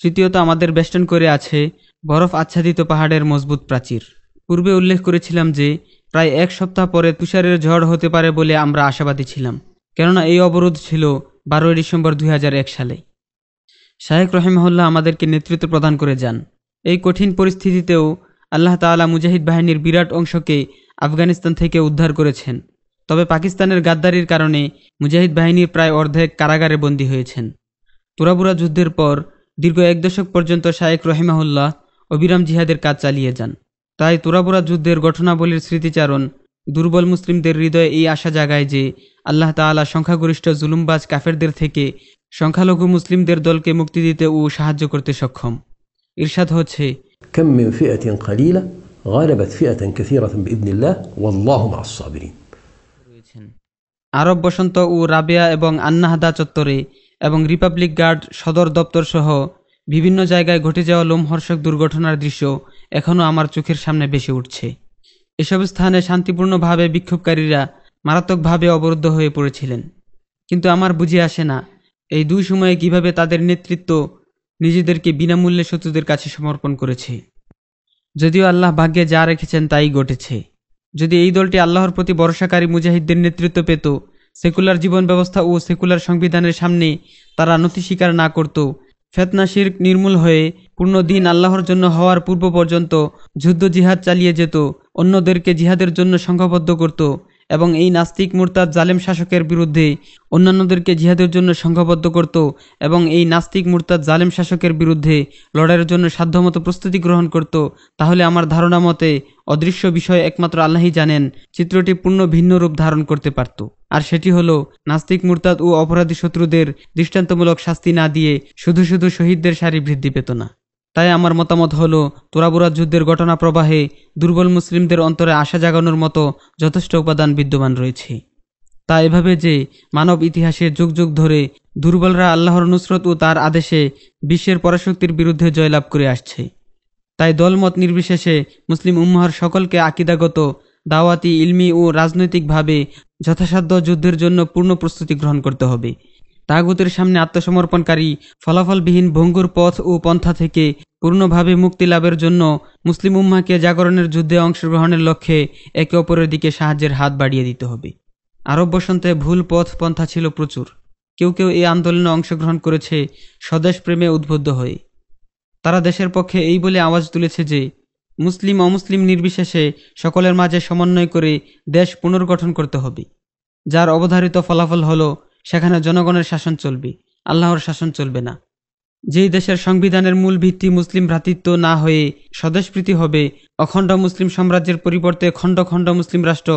তৃতীয়ত আমাদের বেষ্টন করে আছে বরফ আচ্ছাদিত পাহাড়ের মজবুত প্রাচীর। পূর্বে উল্লেখ করেছিলাম যে, প্রায় এক সপ্তাহ পরে তুষারের ঝড় হতে পারে বলে আমরা আশাবাদী ছিলাম। কেননা এই অবরোধ ছিল বারোই ডিসেম্বর দুই হাজার এক সালে। শাহেক রহিমহল্লা আমাদেরকে নেতৃত্ব প্রদান করে যান। এই কঠিন পরিস্থিতিতেও আল্লাহ তাআলা মুজাহিদ বাহিনীর বিরাট অংশকে আফগানিস্তান থেকে উদ্ধার করেছেন। তবে পাকিস্তানের গাদ্দারির কারণে মুজাহিদ বাহিনীর প্রায় অর্ধেক কারাগারে বন্দী হয়েছেন। তুরাবুরা যুদ্ধের পর দীর্ঘ এক দশক পর্যন্ত শায়েক রহিমাহুল্লাহ অবিরাম জিহাদের কাজ চালিয়ে যান। তাই তুরাবুরা যুদ্ধের ঘটনাবলীর স্মৃতিচারণ দুর্বল মুসলিমদের হৃদয়ে এই আশা জাগায় যে আল্লাহ তালা সংখ্যাগরিষ্ঠ জুলুমবাজ কাফেরদের থেকে সংখ্যালঘু মুসলিমদের দলকে মুক্তি দিতে ও সাহায্য করতে সক্ষম। ইরশাদ হচ্ছে আরব বসন্ত ও রাবিয়া এবং আন্নাহাদা চত্বরে এবং রিপাবলিক গার্ড সদর দপ্তর সহ বিভিন্ন জায়গায় ঘটে যাওয়া লোমহর্ষক দুর্ঘটনার দৃশ্য এখনও আমার চোখের সামনে বেশি উঠছে। এসব স্থানে শান্তিপূর্ণভাবে বিক্ষোভকারীরা মারাত্মকভাবে অবরুদ্ধ হয়ে পড়েছিলেন। কিন্তু আমার বুঝে আসে না, এই দুই সময়ে কীভাবে তাদের নেতৃত্ব নিজেদেরকে বিনামূল্যে শত্রুদের কাছে সমর্পণ করেছে। যদিও আল্লাহ ভাগ্যে যা রেখেছেন তাই ঘটেছে। যদি এই দলটি আল্লাহর প্রতি ভরসাকারী মুজাহিদদের নেতৃত্ব পেত, সেকুলার জীবন ব্যবস্থা ও সেকুলার সংবিধানের সামনে তারা নথি স্বীকার না করত, ফেতনা, শির্ক নির্মূল হয়ে পূর্ণ দিন আল্লাহর জন্য হওয়ার পূর্ব পর্যন্ত যুদ্ধ জিহাদ চালিয়ে যেত, অন্যদেরকে জিহাদের জন্য সংঘবদ্ধ করত এবং এই নাস্তিক মুরতাদ জালেম শাসকের বিরুদ্ধে অন্যান্যদেরকে জিহাদের জন্য সংঘবদ্ধ করত এবং এই নাস্তিক মুরতাদ জালেম শাসকের বিরুদ্ধে লড়াইয়ের জন্য সাধ্যমতো প্রস্তুতি গ্রহণ করত। তাহলে আমার ধারণা মতে অদৃশ্য বিষয় একমাত্র আল্লাহই জানেন, চিত্রটি পূর্ণ ভিন্ন রূপ ধারণ করতে পারত। আর সেটি হলো, নাস্তিক মুরতাদ ও অপরাধী শত্রুদের দৃষ্টান্তমূলক শাস্তি না দিয়ে শুধু শুধু শহীদদের সারি বৃদ্ধি পেত না। তাই আমার মতামত হলো তোরাবুরা যুদ্ধের ঘটনা প্রবাহে দুর্বল মুসলিমদের অন্তরে আশা জাগানোর মতো যথেষ্ট উপাদান বিদ্যমান রয়েছে। তা এভাবে যে মানব ইতিহাসে যুগ যুগ ধরে দুর্বলরা আল্লাহর নুসরত ও তার আদেশে বিশ্বের পরাশক্তির বিরুদ্ধে জয়লাভ করে আসছে। তাই দলমত নির্বিশেষে মুসলিম উম্মাহর সকলকে আকিদাগত, দাওয়াতি, ইলমি ও রাজনৈতিকভাবে যথাসাধ্য যুদ্ধের জন্য পূর্ণ প্রস্তুতি গ্রহণ করতে হবে। তাগুতের সামনে আত্মসমর্পণকারী, ফলাফলবিহীন ভঙ্গুর পথ ও পন্থা থেকে পূর্ণভাবে মুক্তি লাভের জন্য মুসলিম উম্মাকে জাগরণের যুদ্ধে অংশগ্রহণের লক্ষ্যে একে অপরের দিকে সাহায্যের হাত বাড়িয়ে দিতে হবে। আরব বসন্তে ভুল পথ পন্থা ছিল প্রচুর। কেউ কেউ এই আন্দোলনে অংশগ্রহণ করেছে স্বদেশ প্রেমে উদ্বুদ্ধ হয়ে। তারা দেশের পক্ষে এই বলে আওয়াজ তুলেছে যে, মুসলিম অমুসলিম নির্বিশেষে সকলের মাঝে সমন্বয় করে দেশ পুনর্গঠন করতে হবে। যার অবধারিত ফলাফল হলো সেখানে জনগণের শাসন চলবে, আল্লাহর শাসন চলবে না। যেই দেশের সংবিধানের মূল ভিত্তি মুসলিম ভ্রাতৃত্ব না হয়ে স্বদেশপ্রীতি হবে, অখণ্ড মুসলিম সাম্রাজ্যের পরিবর্তে খণ্ড খণ্ড মুসলিম রাষ্ট্র,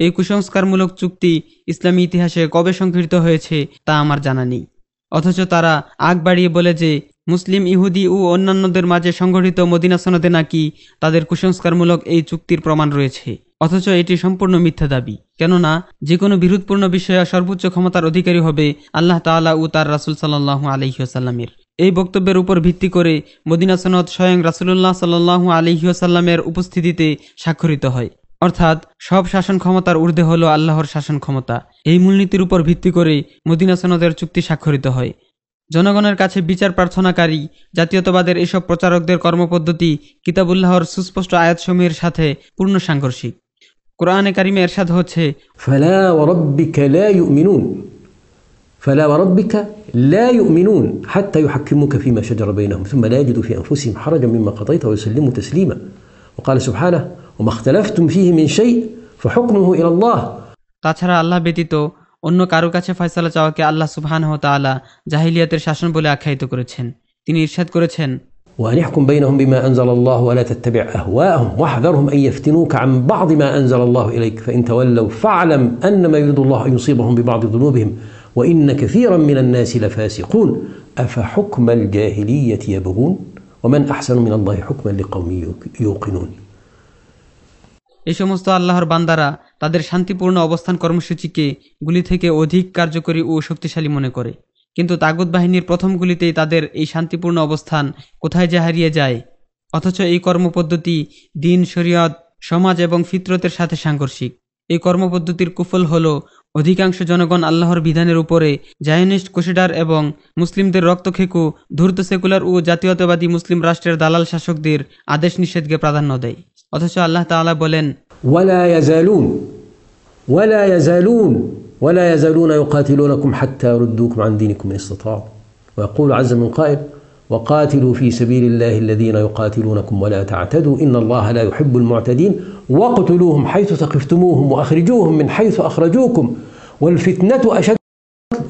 এই কুসংস্কারমূলক চুক্তি ইসলামী ইতিহাসে কবে সংঘটিত হয়েছে তা আমার জানা নেই। অথচ তারা আগ বাড়িয়ে বলে যে, মুসলিম ইহুদি ও অন্যান্যদের মাঝে সংঘটিত মদিনা নাকি তাদের কুসংস্কারমূলক এই চুক্তির প্রমাণ রয়েছে। অথচ এটি সম্পূর্ণ মিথ্যা দাবি। কেননা যে কোনো বিরোধপূর্ণ বিষয়ে সর্বোচ্চ ক্ষমতার অধিকারী হবে আল্লাহ তাআলা ও তার রাসুল সাল্লাহ আলহিহাসাল্লামের এই বক্তব্যের উপর ভিত্তি করে মদিনা সনদ স্বয়ং রাসুল্লাহ সাল্লাহু আলহিহাসাল্লামের উপস্থিতিতে স্বাক্ষরিত হয়। অর্থাৎ, সব শাসন ক্ষমতার ঊর্ধ্বে হল আল্লাহর শাসন ক্ষমতা। এই মূলনীতির উপর ভিত্তি করে মদিনা সনদের চুক্তি স্বাক্ষরিত হয়। জনগণের কাছে বিচার প্রার্থনাকারী, জাতীয়তাবাদের এসব প্রচারকদের কর্মপদ্ধতি কিতাবুল্লাহর সুস্পষ্ট আয়াতসমূহের সাথে পূর্ণ সাংঘর্ষিক। কোরআনে কারিমে এরশাদ হচ্ছে فلا وربك لا يؤمنون فلا وربك لا يؤمنون حتى يحكموك فيما شجر بينهم ثم لا يجدوا في أنفسهم حرجا مما قضيت ويسلموا تسليما وقال سبحانه وما اختلفتم فيه من شيء فحكمه إلى الله তাছাড়া আল্লাহ ব্যতীত অন্য কারো কাছে ফয়সালা চাওয়াকে আল্লাহ সুবহানাহু ওয়া তাআলা জাহিলিয়াতের শাসন বলে আখ্যায়িত করেছেন তিনি ইরশাদ করেছেন وأن يحكم بينهم بما أنزل الله ولا تتبع أهواءهم واحذرهم أن يفتنوك عن بعض ما أنزل الله إليك فإن تولوا فاعلم أنما يريد الله أن يصيبهم ببعض ذنوبهم وإن كثيرا من الناس لفاسقون أفحكم الجاهلية يبغون ومن أحسن من الله حكما لقوم يوقنون এই সমস্ত আল্লাহর বান্দারা তাদের শান্তিপূর্ণ অবস্থান কর্মসূচিকে গুলি থেকে অধিক কার্যকরী ও শক্তিশালী মনে করে কিন্তু তাগুদ বাহিনীর প্রথম গুলিতেই তাদের এই শান্তিপূর্ণ অবস্থান কোথায় যে হারিয়ে যায়। অথচ এই কর্মপদ্ধতি দিন, শরীয়ত, সমাজ এবং ফিতরতের সাথে সাংঘর্ষিক। এই কর্মপদ্ধতির কুফল হল, অধিকাংশ জনগণ আল্লাহর বিধানের উপরে জায়নিস্ট, কোশিডার এবং মুসলিমদের রক্তখেকু ধূর্ত সেকুলার ও জাতীয়তাবাদী মুসলিম রাষ্ট্রের দালাল শাসকদের আদেশ নিষেধকে প্রাধান্য দেয়। অথচ আল্লাহ তাআলা বলেন ولا يزالون ولا يزالون يقاتلونكم حتى يردوكم عن دينكم إن استطاعوا. ويقول عز من قائل وقاتلوا في سبيل الله الذين يقاتلونكم ولا تعتدوا إن الله لا يحب المعتدين. واقتلوهم حيث ثقفتموهم وأخرجوهم من حيث أخرجوكم. والفتنة أشد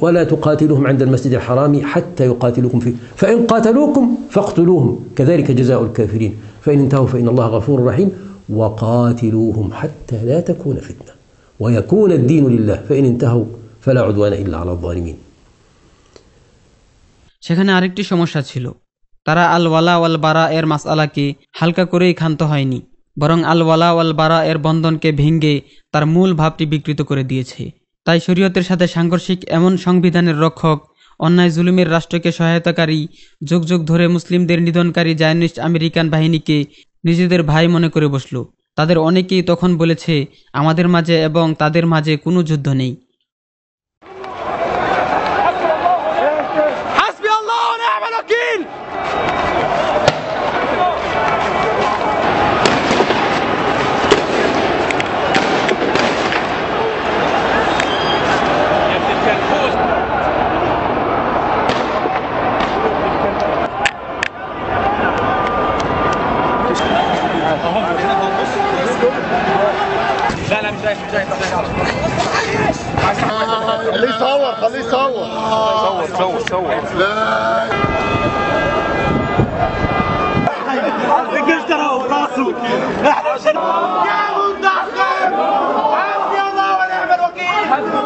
ولا تقاتلوهم عند المسجد الحرام حتى يقاتلوكم فيه. فإن قاتلوكم فاقتلوهم كذلك جزاء الكافرين. فإن انتهوا فإن الله غفور رحيم. وقاتلوهم حتى لا تكون فتنة. ويكون الدين لله فإن انتهوا فلا عدوان إلا على الظالمين সেখানে আরেকটি সমস্যা ছিল তারা আল ওয়ালা ওয়াল বারা এর মাসআলাকে হালকা করেই ক্ষান্ত হয়নি বরং আল ওয়ালা ওয়াল বারা এর বন্ধনকে ভেঙ্গে তার মূল ভাবটি বিকৃত করে দিয়েছে তাই শরীয়তের সাথে সাংঘর্ষিক এমন সংবিধানের রক্ষক অন্যায় জুলুমের রাষ্ট্রকে সহায়তাকারী যুগ যুগ ধরে মুসলিমদের নিধনকারী জায়নিস্ট আমেরিকান বাহিনীকে নিজেদের ভাই মনে করে বসল তাদের অনেকেই তখন বলেছে আমাদের মাঝে এবং তাদের মাঝে কোনো যুদ্ধ নেই। خليه يصور. صور صور صور. لا. انجلترا وراسه إحنا مش يا منتخب حسبي الله ونعم الوكيل. حسبي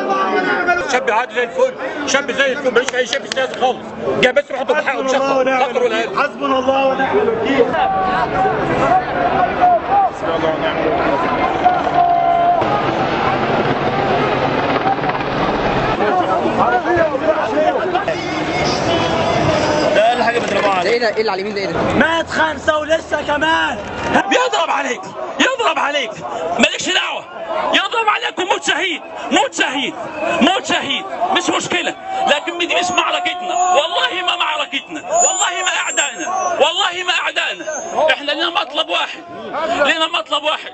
الله ونعم الوكيل. شاب عادي زي الفل. شاب زي الفل. ماليش أي شاب سياسي خالص. جاي بس يروح بحقه حسبنا الله ونعم ولا الوكيل. حسبنا الله ونعم الوكيل. ده أقل حاجة بيضربوها عليه إيه ده؟ إيه اللي على اليمين ده؟ إيه ده؟ مات خمسة ولسه كمان. يضرب عليك يضرب عليك. مالكش دعوة. يضرب عليك وموت شهيد موت شهيد موت شهيد. مش مشكلة. لكن دي مش معركتنا. والله ما معركتنا. والله ما أعدائنا. والله ما أعدائنا. إحنا لنا مطلب واحد. لنا مطلب واحد.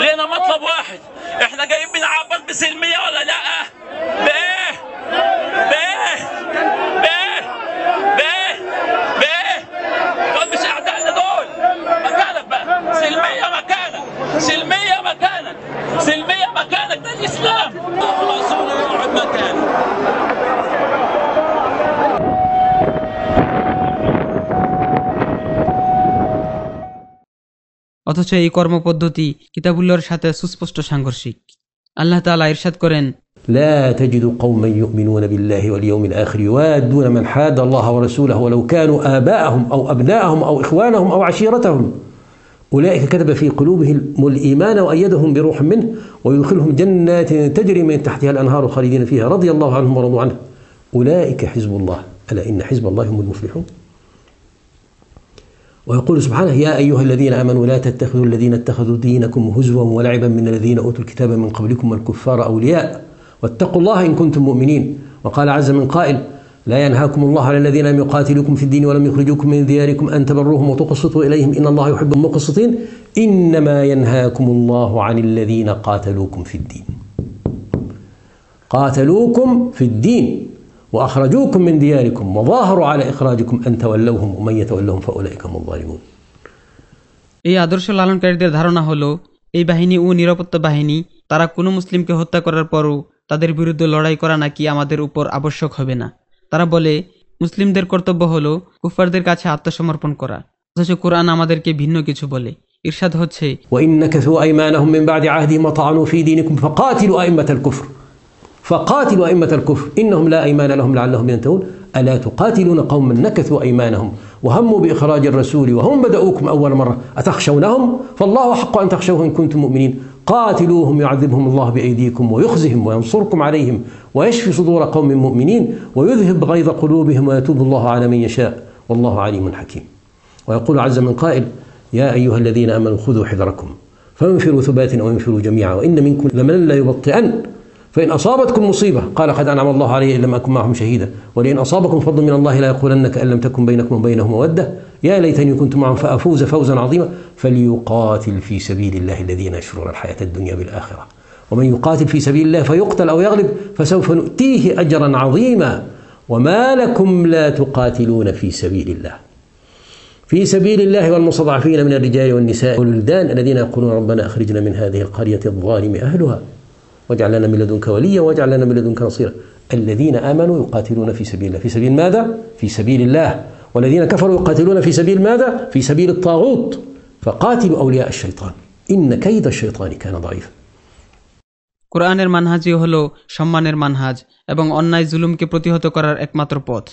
لنا مطلب واحد. إحنا جايين بنعبر بسلمية ولا لأ؟ بإيه؟ بايه بايه بايه بايه دول مش اعدائنا دول مكانك بقى سلميه مكانك سلميه مكانك سلميه مكانك ده الاسلام رسول يقعد مكانه অথচ এই কর্মপদ্ধতি কিতাবুল্লাহর সাথে সুস্পষ্ট সাংঘর্ষিক আল্লাহ তাআলা ইরশাদ করেন لا تجد قوما يؤمنون بالله واليوم الآخر يوادون من حاد الله ورسوله ولو كانوا آباءهم أو أبناءهم أو إخوانهم أو عشيرتهم. أولئك كتب في قلوبهم الإيمان وأيدهم بروح منه ويدخلهم جنات تجري من تحتها الأنهار خالدين فيها. رضي الله عنهم ورضوا عنه. أولئك حزب الله. ألا إن حزب الله هم المفلحون. ويقول سبحانه يا أيها الذين آمنوا لا تتخذوا الذين اتخذوا دينكم هزوا ولعبا من الذين أوتوا الكتاب من قبلكم والكفار أولياء. واتقوا الله إن كنتم مؤمنين وقال عز من قائل لا ينهاكم الله على الذين لم يقاتلوكم في الدين ولم يخرجوكم من دياركم أن تبروهم وتقسطوا إليهم إن الله يحب المقسطين إنما ينهاكم الله عن الذين قاتلوكم في الدين قاتلوكم في الدين وأخرجوكم من دياركم وظاهروا على إخراجكم أن تولوهم ومن يتولهم فأولئك هم الظالمون এই আদর্শ লালনকারীদের ধারণা হলো এই বাহিনী ও নিরাপত্তা বাহিনী তারা কোনো মুসলিমকে হত্যা করার পরও তাদের বিরুদ্ধে লড়াই করা নাকি আমাদের উপর আবশ্যক হবে না তারা বলে মুসলিমদের কর্তব্য হলো কুফারদের কাছে আত্মসমর্পণ করা অথচ কোরআন আমাদেরকে ভিন্ন কিছু বলে ইরশাদ হচ্ছে وإن نكثوا أيمانهم من بعد عهدهم وطعنوا في دينكم فقاتلوا أئمة الكفر فقاتلوا أئمة الكفر إنهم لا أيمان لهم لعلهم ينتهون ألا تقاتلون قوما نكثوا أيمانهم وهموا بإخراج الرسول وهم بدأوكم أول مرة أتخشونهم فالله حق أن تخشوه إن كنتم مؤمنين قاتلوهم يعذبهم الله بأيديكم ويخزهم وينصركم عليهم ويشفي صدور قوم مؤمنين ويذهب غيظ قلوبهم ويتوب الله على من يشاء. والله عليم حكيم. ويقول عز من قائل يا أيها الذين آمنوا خذوا حذركم فانفروا ثبات أو انفروا جميعا وإن منكم لمن لا يبطئن. فإن أصابتكم مصيبة قال قد أنعم الله علي إن لم أكن معهم شهيدا. ولئن أصابكم فضل من الله لا يقولن كأن لم تكن بينكم وبينه مودة. يا ليتني كنت معهم فأفوز فوزا عظيما. فليقاتل في سبيل الله الذين يشرون الحياة الدنيا بالآخرة. ومن يقاتل في سبيل الله فيقتل أو يغلب فسوف نؤتيه أجرا عظيما. وما لكم لا تقاتلون في سبيل الله. في سبيل الله والمستضعفين من الرجال والنساء والولدان الذين يقولون ربنا أخرجنا من هذه القرية الظالم أهلها. واجعل لنا من لدنك وليا واجعل لنا من لدنك نصيرا. الذين آمنوا يقاتلون في سبيل الله. في سبيل ماذا؟ في سبيل الله. والذين كفروا يقاتلون في سبيل ماذا؟ في سبيل الطاغوت فقاتلوا أولياء الشيطان إن كيد الشيطان كان ضعيفا কোরআনের মানহাজই হল সম্মানের মানহাজ এবং অন্যায় জুলুমকে প্রতিহত করার একমাত্র পথ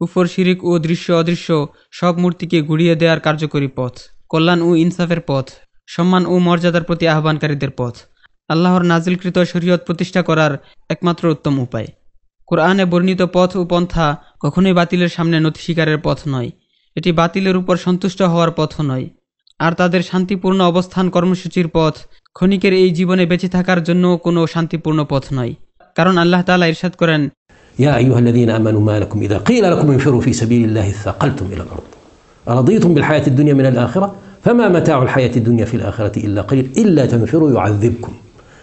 কুফর শিরিক ও দৃশ্য অদৃশ্য সব মূর্তিকে গুড়িয়ে দেওয়ার কার্যকরী পথ কল্যাণ ও ইনসাফের পথ সম্মান ও মর্যাদার প্রতি আহ্বানকারীদের পথ আল্লাহর নাজিলকৃত শরীয়ত প্রতিষ্ঠা করার একমাত্র উত্তম উপায় কোরআনে বর্ণিত পথ ও পন্থা কখনোই বাতিলের সামনে নথি স্বীকারের পথ নয় এটি বাতিলের উপর সন্তুষ্ট হওয়ার পথও নয় আর তাদের শান্তিপূর্ণ অবস্থান কর্মসূচির পথ ক্ষণিকের এই জীবনে বেঁচে থাকার জন্য কোনো শান্তিপূর্ণ পথ নয় কারণ আল্লাহ তাআলা ইরশাদ করেন يا أيها الذين آمنوا ما لكم إذا قيل لكم انفروا في سبيل الله اثاقلتم إلى الأرض أرضيتم بالحياة الدنيا من الآخرة فما متاع الحياة الدنيا في الآخرة إلا قليل إلا تنفروا يعذبكم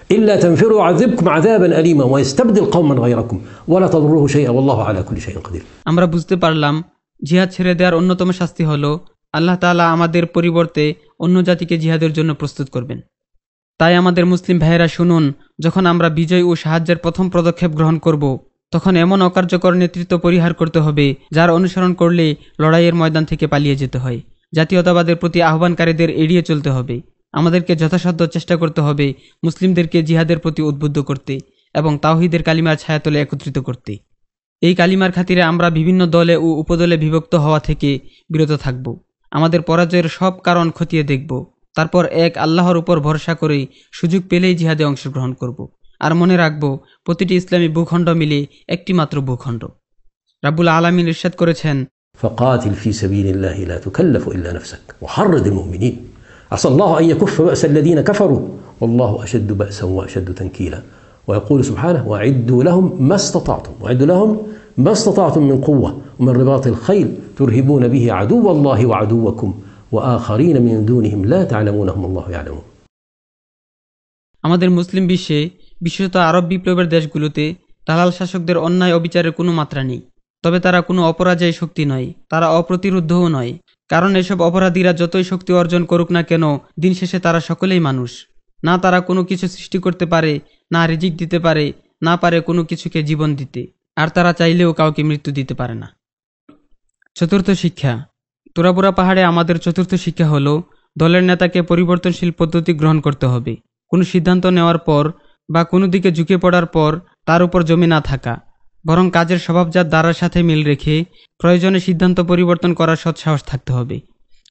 إلا تنفروا يعذبكم عذابا أليما ويستبدل قوما غيركم ولا تضروه شيئا والله على كل شيء قدير আমরা বুঝতে পারলাম জিহাদ ছেড়ে দেওয়ার অন্যতম শাস্তি হলো আল্লাহ তাআলা আমাদের পরিবর্তে অন্য জাতিকে জিহাদের জন্য প্রস্তুত করবেন তাই আমাদের মুসলিম ভাইয়েরা শুনুন যখন আমরা বিজয় ও সাহায্যের প্রথম পদক্ষেপ গ্রহণ করব তখন এমন অকার্যকর নেতৃত্ব পরিহার করতে হবে যার অনুসরণ করলে লড়াইয়ের ময়দান থেকে পালিয়ে যেতে হয় জাতীয়তাবাদের প্রতি আহ্বানকারীদের এড়িয়ে চলতে হবে আমাদেরকে যথাসাধ্য চেষ্টা করতে হবে মুসলিমদেরকে জিহাদের প্রতি উদ্বুদ্ধ করতে এবং তাওহিদের কালিমার ছায়াতলে একত্রিত করতে এই কালিমার খাতিরে আমরা বিভিন্ন দলে ও উপদলে বিভক্ত হওয়া থেকে বিরত থাকব আমাদের পরাজয়ের সব কারণ খতিয়ে দেখব তারপর এক আল্লাহর উপর ভরসা করেই সুযোগ পেলেই জিহাদে অংশগ্রহণ করব আর মনে রাখব প্রতিটি ইসলামী ভূখণ্ড মিলে একটি মাত্র ভূখণ্ড রাব্বুল আলমিন ইরশাদ করেছেন فقاتل في سبيل الله لا تكلف إلا نفسك وحرض المؤمنين عسى الله أن يكف بأس الذين كفروا والله أشد بأسا وأشد تنكيلا ويقول سبحانه وأعدوا لهم ما استطعتم وأعدوا لهم ما استطعتم من قوة ومن رباط الخيل ترهبون به عدو الله وعدوكم وآخرين من دونهم لا تعلمونهم الله يعلمون আমাদের মুসলিম বিশ্বে বিশেষত আরব বিপ্লবের দেশগুলোতে দালাল শাসকদের অন্যায় অবিচারের কোনো মাত্রা নেই তবে তারা কোনো অপরাজয় শক্তি নয় তারা অপ্রতিরুদ্ধও নয় কারণ এসব অপরাধীরা যতই শক্তি অর্জন করুক না কেন, দিন শেষে তারা সকলেই মানুষ। না তারা কোনো কিছু সৃষ্টি করতে পারে, না রিজিক দিতে পারে, না পারে কোনো কিছুকে জীবন দিতে। আর তারা চাইলেও কাউকে মৃত্যু দিতে পারে না। চতুর্থ শিক্ষা। তোরাপুরা পাহাড়ে আমাদের চতুর্থ শিক্ষা হলো, দলের নেতাকে পরিবর্তনশীল পদ্ধতি গ্রহণ করতে হবে। কোনো সিদ্ধান্ত নেওয়ার পর বা কোনো দিকে ঝুঁকে পড়ার পর তার উপর জমি না থাকা। বরং কাজের স্বভাবজাত দ্বারার সাথে মিল রেখে প্রয়োজনে সিদ্ধান্ত পরিবর্তন করার সৎসাহস থাকতে হবে।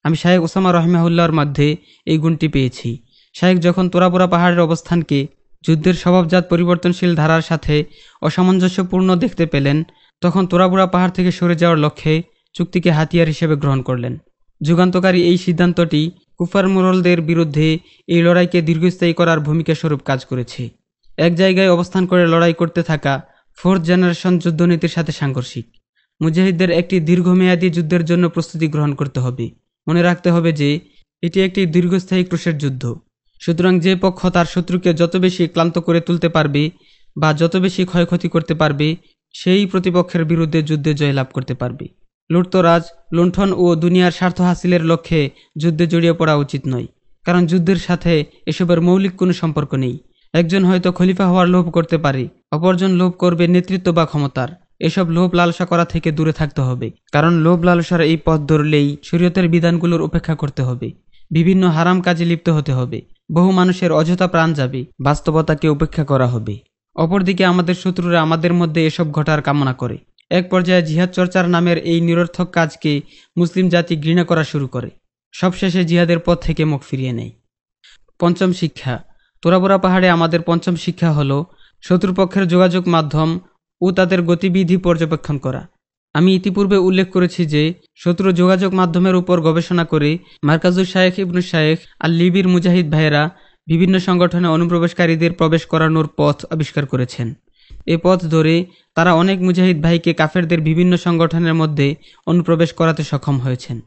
আমি শাহেক ওসামা রহমাহুল্লাহর মধ্যে এই গুণটি পেয়েছি। শাহেক যখন তোরাপুরা পাহাড়ের অবস্থানকে যুদ্ধের স্বভাবজাত পরিবর্তনশীল ধারার সাথে অসামঞ্জস্যপূর্ণ দেখতে পেলেন, তখন তোরাপুরা পাহাড় থেকে সরে যাওয়ার লক্ষ্যে চুক্তিকে হাতিয়ার হিসেবে গ্রহণ করলেন। যুগান্তকারী এই সিদ্ধান্তটি কুফার মুরলদের বিরুদ্ধে এই লড়াইকে দীর্ঘস্থায়ী করার ভূমিকা স্বরূপ কাজ করেছে। এক জায়গায় অবস্থান করে লড়াই করতে থাকা ফোর্থ জেনারেশন যুদ্ধনীতির সাথে সাংঘর্ষিক। মুজাহিদদের একটি দীর্ঘমেয়াদী যুদ্ধের জন্য প্রস্তুতি গ্রহণ করতে হবে। মনে রাখতে হবে যে, এটি একটি দীর্ঘস্থায়ী ক্রুশের যুদ্ধ। সুতরাং যে পক্ষ তার শত্রুকে যত বেশি ক্লান্ত করে তুলতে পারবে বা যত বেশি ক্ষয়ক্ষতি করতে পারবে, সেই প্রতিপক্ষের বিরুদ্ধে যুদ্ধে জয়লাভ করতে পারবে। লুটতরাজ, লুণ্ঠন ও দুনিয়ার স্বার্থ হাসিলের লক্ষ্যে যুদ্ধে জড়িয়ে পড়া উচিত নয়, কারণ যুদ্ধের সাথে এসবের মৌলিক কোনো সম্পর্ক নেই। একজন হয়তো খলিফা হওয়ার লোভ করতে পারে অপরজন লোভ করবে নেতৃত্ব বা ক্ষমতার। এসব লোভ লালসা করা থেকে দূরে থাকতে হবে। কারণ লোভ লালসার এই পথ ধরলেই শরীয়তের বিধানগুলোর উপেক্ষা করতে হবে। বিভিন্ন হারাম কাজে লিপ্ত হতে হবে। বহু মানুষের অযথা প্রাণ যাবে। বাস্তবতাকে উপেক্ষা করা হবে। অপরদিকে আমাদের শত্রুরা আমাদের মধ্যে এসব ঘটার কামনা করে। এক পর্যায়ে জিহাদ চর্চার নামের এই নিরর্থক কাজকে মুসলিম জাতি ঘৃণা করা শুরু করে। সবশেষে জিহাদের পথ থেকে মুখ ফিরিয়ে নেয়। পঞ্চম শিক্ষা। তোরাবোরা পাহাড়ে আমাদের পঞ্চম শিক্ষা হল শত্রুপক্ষের যোগাযোগ মাধ্যম ও তাদের গতিবিধি পর্যবেক্ষণ করা। আমি ইতিপূর্বে উল্লেখ করেছি যে, শত্রু যোগাযোগ মাধ্যমের উপর গবেষণা করে মার্কাজুল শায়েখ ইবনু শায়েখ আর লিবির মুজাহিদ ভাইয়েরা বিভিন্ন সংগঠনে অনুপ্রবেশকারীদের প্রবেশ করানোর পথ আবিষ্কার করেছেন। এ পথ ধরে তারা অনেক মুজাহিদ ভাইকে কাফেরদের বিভিন্ন সংগঠনের মধ্যে অনুপ্রবেশ করাতে সক্ষম হয়েছেন।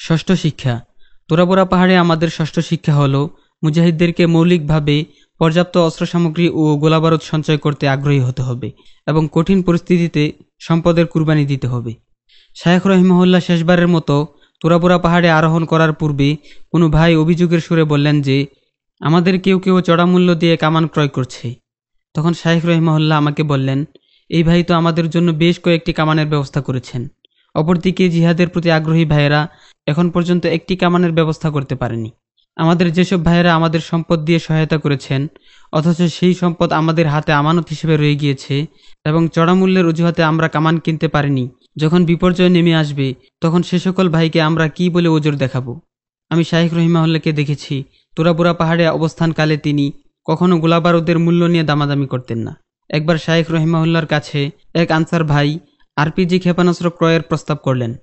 ষষ্ঠ শিক্ষা। তোরাবোরা পাহাড়ে আমাদের ষষ্ঠ শিক্ষা হল, মুজাহিদদেরকে মৌলিকভাবে পর্যাপ্ত অস্ত্র সামগ্রী ও গোলাবারুদ সঞ্চয় করতে আগ্রহী হতে হবে এবং কঠিন পরিস্থিতিতে সম্পদের কুরবানি দিতে হবে। শায়েখ রহিমহল্লা শেষবারের মতো তোরাপুরা পাহাড়ে আরোহণ করার পূর্বে কোনো ভাই অভিযোগের সুরে বললেন যে, আমাদের কেউ কেউ চড়ামূল্য দিয়ে কামান ক্রয় করছে। তখন শাহেখ রহিমহল্লা আমাকে বললেন, এই ভাই তো আমাদের জন্য বেশ কয়েকটি কামানের ব্যবস্থা করেছেন। অপরদিকে জিহাদের প্রতি আগ্রহী ভাইয়েরা এখন পর্যন্ত একটি কামানের ব্যবস্থা করতে পারেনি। আমাদের যেসব ভাইয়েরা আমাদের সম্পদ দিয়ে সহায়তা করেছেন, অথচ সেই সম্পদ আমাদের হাতে আমানত হিসেবে রয়ে গিয়েছে এবং চড়া মূল্যের অজুহাতে আমরা কামান কিনতে পারিনি। যখন বিপর্যয় নেমে আসবে, তখন সে সকল ভাইকে আমরা কি বলে ওজোর দেখাবো? আমি শাহিখ রহিমাহুল্লাকে দেখেছি তোরাপুরা পাহাড়ে অবস্থানকালে তিনি কখনো গোলাবারুদের মূল্য নিয়ে দামাদামি করতেন না। একবার শাইখ রহিমাহুল্লার কাছে এক আনসার ভাই আরপিজি ক্ষেপণাস্ত্র ক্রয়ের প্রস্তাব করলেন।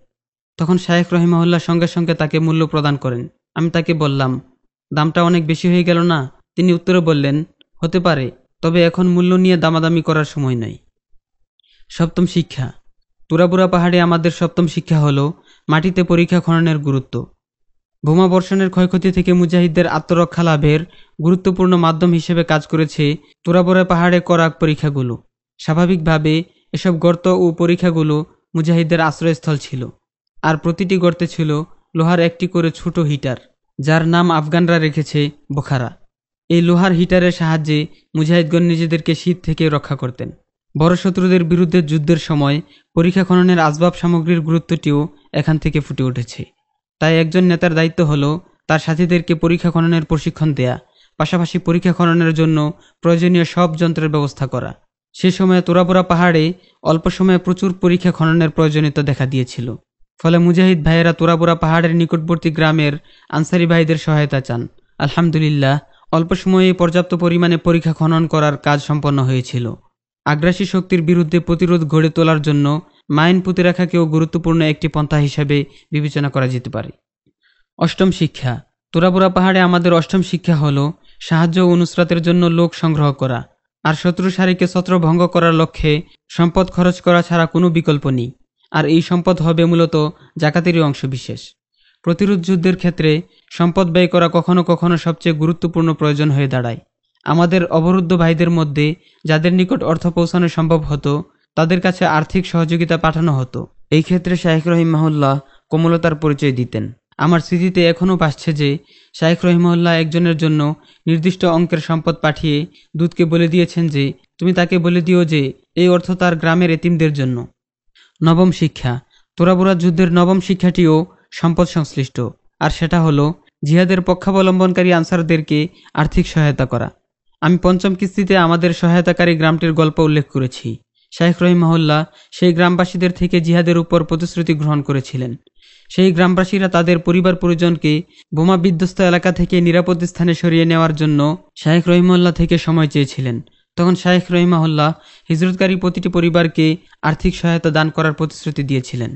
তখন শায়েখ রহিমাহুল্লাহ সঙ্গে সঙ্গে তাকে মূল্য প্রদান করেন। আমি তাকে বললাম, দামটা অনেক বেশি হয়ে গেল না? তিনি উত্তরে বললেন, হতে পারে, তবে এখন মূল্য নিয়ে দামাদামি করার সময় নয় সপ্তম শিক্ষা। তুরাবুরা পাহাড়ে আমাদের সপ্তম শিক্ষা হল মাটিতে পরীক্ষা খননের গুরুত্ব। বোমা বর্ষণের ক্ষয়ক্ষতি থেকে মুজাহিদদের আত্মরক্ষা লাভের গুরুত্বপূর্ণ মাধ্যম হিসেবে কাজ করেছে তোরাবোরা পাহাড়ে করা পরীক্ষাগুলো। স্বাভাবিকভাবে, এসব গর্ত ও পরীক্ষাগুলো মুজাহিদদের আশ্রয়স্থল ছিল। আর প্রতিটি গর্তে ছিল লোহার একটি করে ছোট হিটার, যার নাম আফগানরা রেখেছে বোখারা। এই লোহার হিটারের সাহায্যে মুজাহিদগণ নিজেদেরকে শীত থেকে রক্ষা করতেন। বড় শত্রুদের বিরুদ্ধে যুদ্ধের সময় পরীক্ষা খননের আসবাব সামগ্রীর গুরুত্বটিও এখান থেকে ফুটে উঠেছে। তাই একজন নেতার দায়িত্ব হল তার সাথীদেরকে পরীক্ষা খননের প্রশিক্ষণ দেয়া, পাশাপাশি পরীক্ষা খননের জন্য প্রয়োজনীয় সব যন্ত্রের ব্যবস্থা করা। সে সময় তোরাবোরা পাহাড়ে অল্প সময়ে প্রচুর পরীক্ষা খননের প্রয়োজনীয়তা দেখা দিয়েছিল। ফলে মুজাহিদ ভাইয়েরা তোরাবোরা পাহাড়ের নিকটবর্তী গ্রামের আনসারি ভাইদের সহায়তা চান। আলহামদুলিল্লাহ, অল্প সময়ে পর্যাপ্ত পরিমাণে পরীক্ষা খনন করার কাজ সম্পন্ন হয়েছিল। আগ্রাসী শক্তির বিরুদ্ধে প্রতিরোধ গড়ে তোলার জন্য মাইন পুঁতে রাখাকেও গুরুত্বপূর্ণ একটি পন্থা হিসাবে বিবেচনা করা যেতে পারে। অষ্টম শিক্ষা। তোরাপুরা পাহাড়ে আমাদের অষ্টম শিক্ষা হল সাহায্য ও অনুস্রাতের জন্য লোক সংগ্রহ করা। আর শত্রু সারিকে ছত্রভঙ্গ করার লক্ষ্যে সম্পদ খরচ করা ছাড়া কোনো বিকল্প নেই। আর এই সম্পদ হবে মূলত জাকাতেরই অংশ বিশেষ প্রতিরোধ যুদ্ধের ক্ষেত্রে সম্পদ ব্যয় করা কখনো কখনো সবচেয়ে গুরুত্বপূর্ণ প্রয়োজন হয়ে দাঁড়ায়। আমাদের অবরুদ্ধ ভাইদের মধ্যে যাদের নিকট অর্থ পৌঁছানো সম্ভব হতো, তাদের কাছে আর্থিক সহযোগিতা পাঠানো হতো। এই ক্ষেত্রে শাহেখ রহিমাহুল্লাহ কোমলতার পরিচয় দিতেন। আমার স্মৃতিতে এখনও ভাসছে যে শাহেখ রহিমউল্লাহ একজনের জন্য নির্দিষ্ট অঙ্কের সম্পদ পাঠিয়ে দূতকে বলে দিয়েছেন যে, তুমি তাকে বলে দিও যে, এই অর্থ তার গ্রামের এতিমদের জন্য। নবম শিক্ষা। তোরাবুরা যুদ্ধের নবম শিক্ষাটিও সম্পদ সংশ্লিষ্ট আর সেটা হলো, জিহাদের পক্ষাবলম্বনকারী আনসারদেরকে আর্থিক সহায়তা করা। আমি পঞ্চম কিস্তিতে আমাদের সহায়তাকারী গ্রামটির গল্প উল্লেখ করেছি। শাহেখ রহিমহল্লা সেই গ্রামবাসীদের থেকে জিহাদের উপর প্রতিশ্রুতি গ্রহণ করেছিলেন। সেই গ্রামবাসীরা তাদের পরিবার পরিজনকে বোমা বিধ্বস্ত এলাকা থেকে নিরাপদ স্থানে সরিয়ে নেওয়ার জন্য শাহেখ রহিমহল্লা থেকে সময় চেয়েছিলেন। তখন শাহেখ রহিমাহুল্লাহ হিজরতকারী প্রতিটি পরিবারকে আর্থিক সহায়তা দান করার প্রতিশ্রুতি দিয়েছিলেন।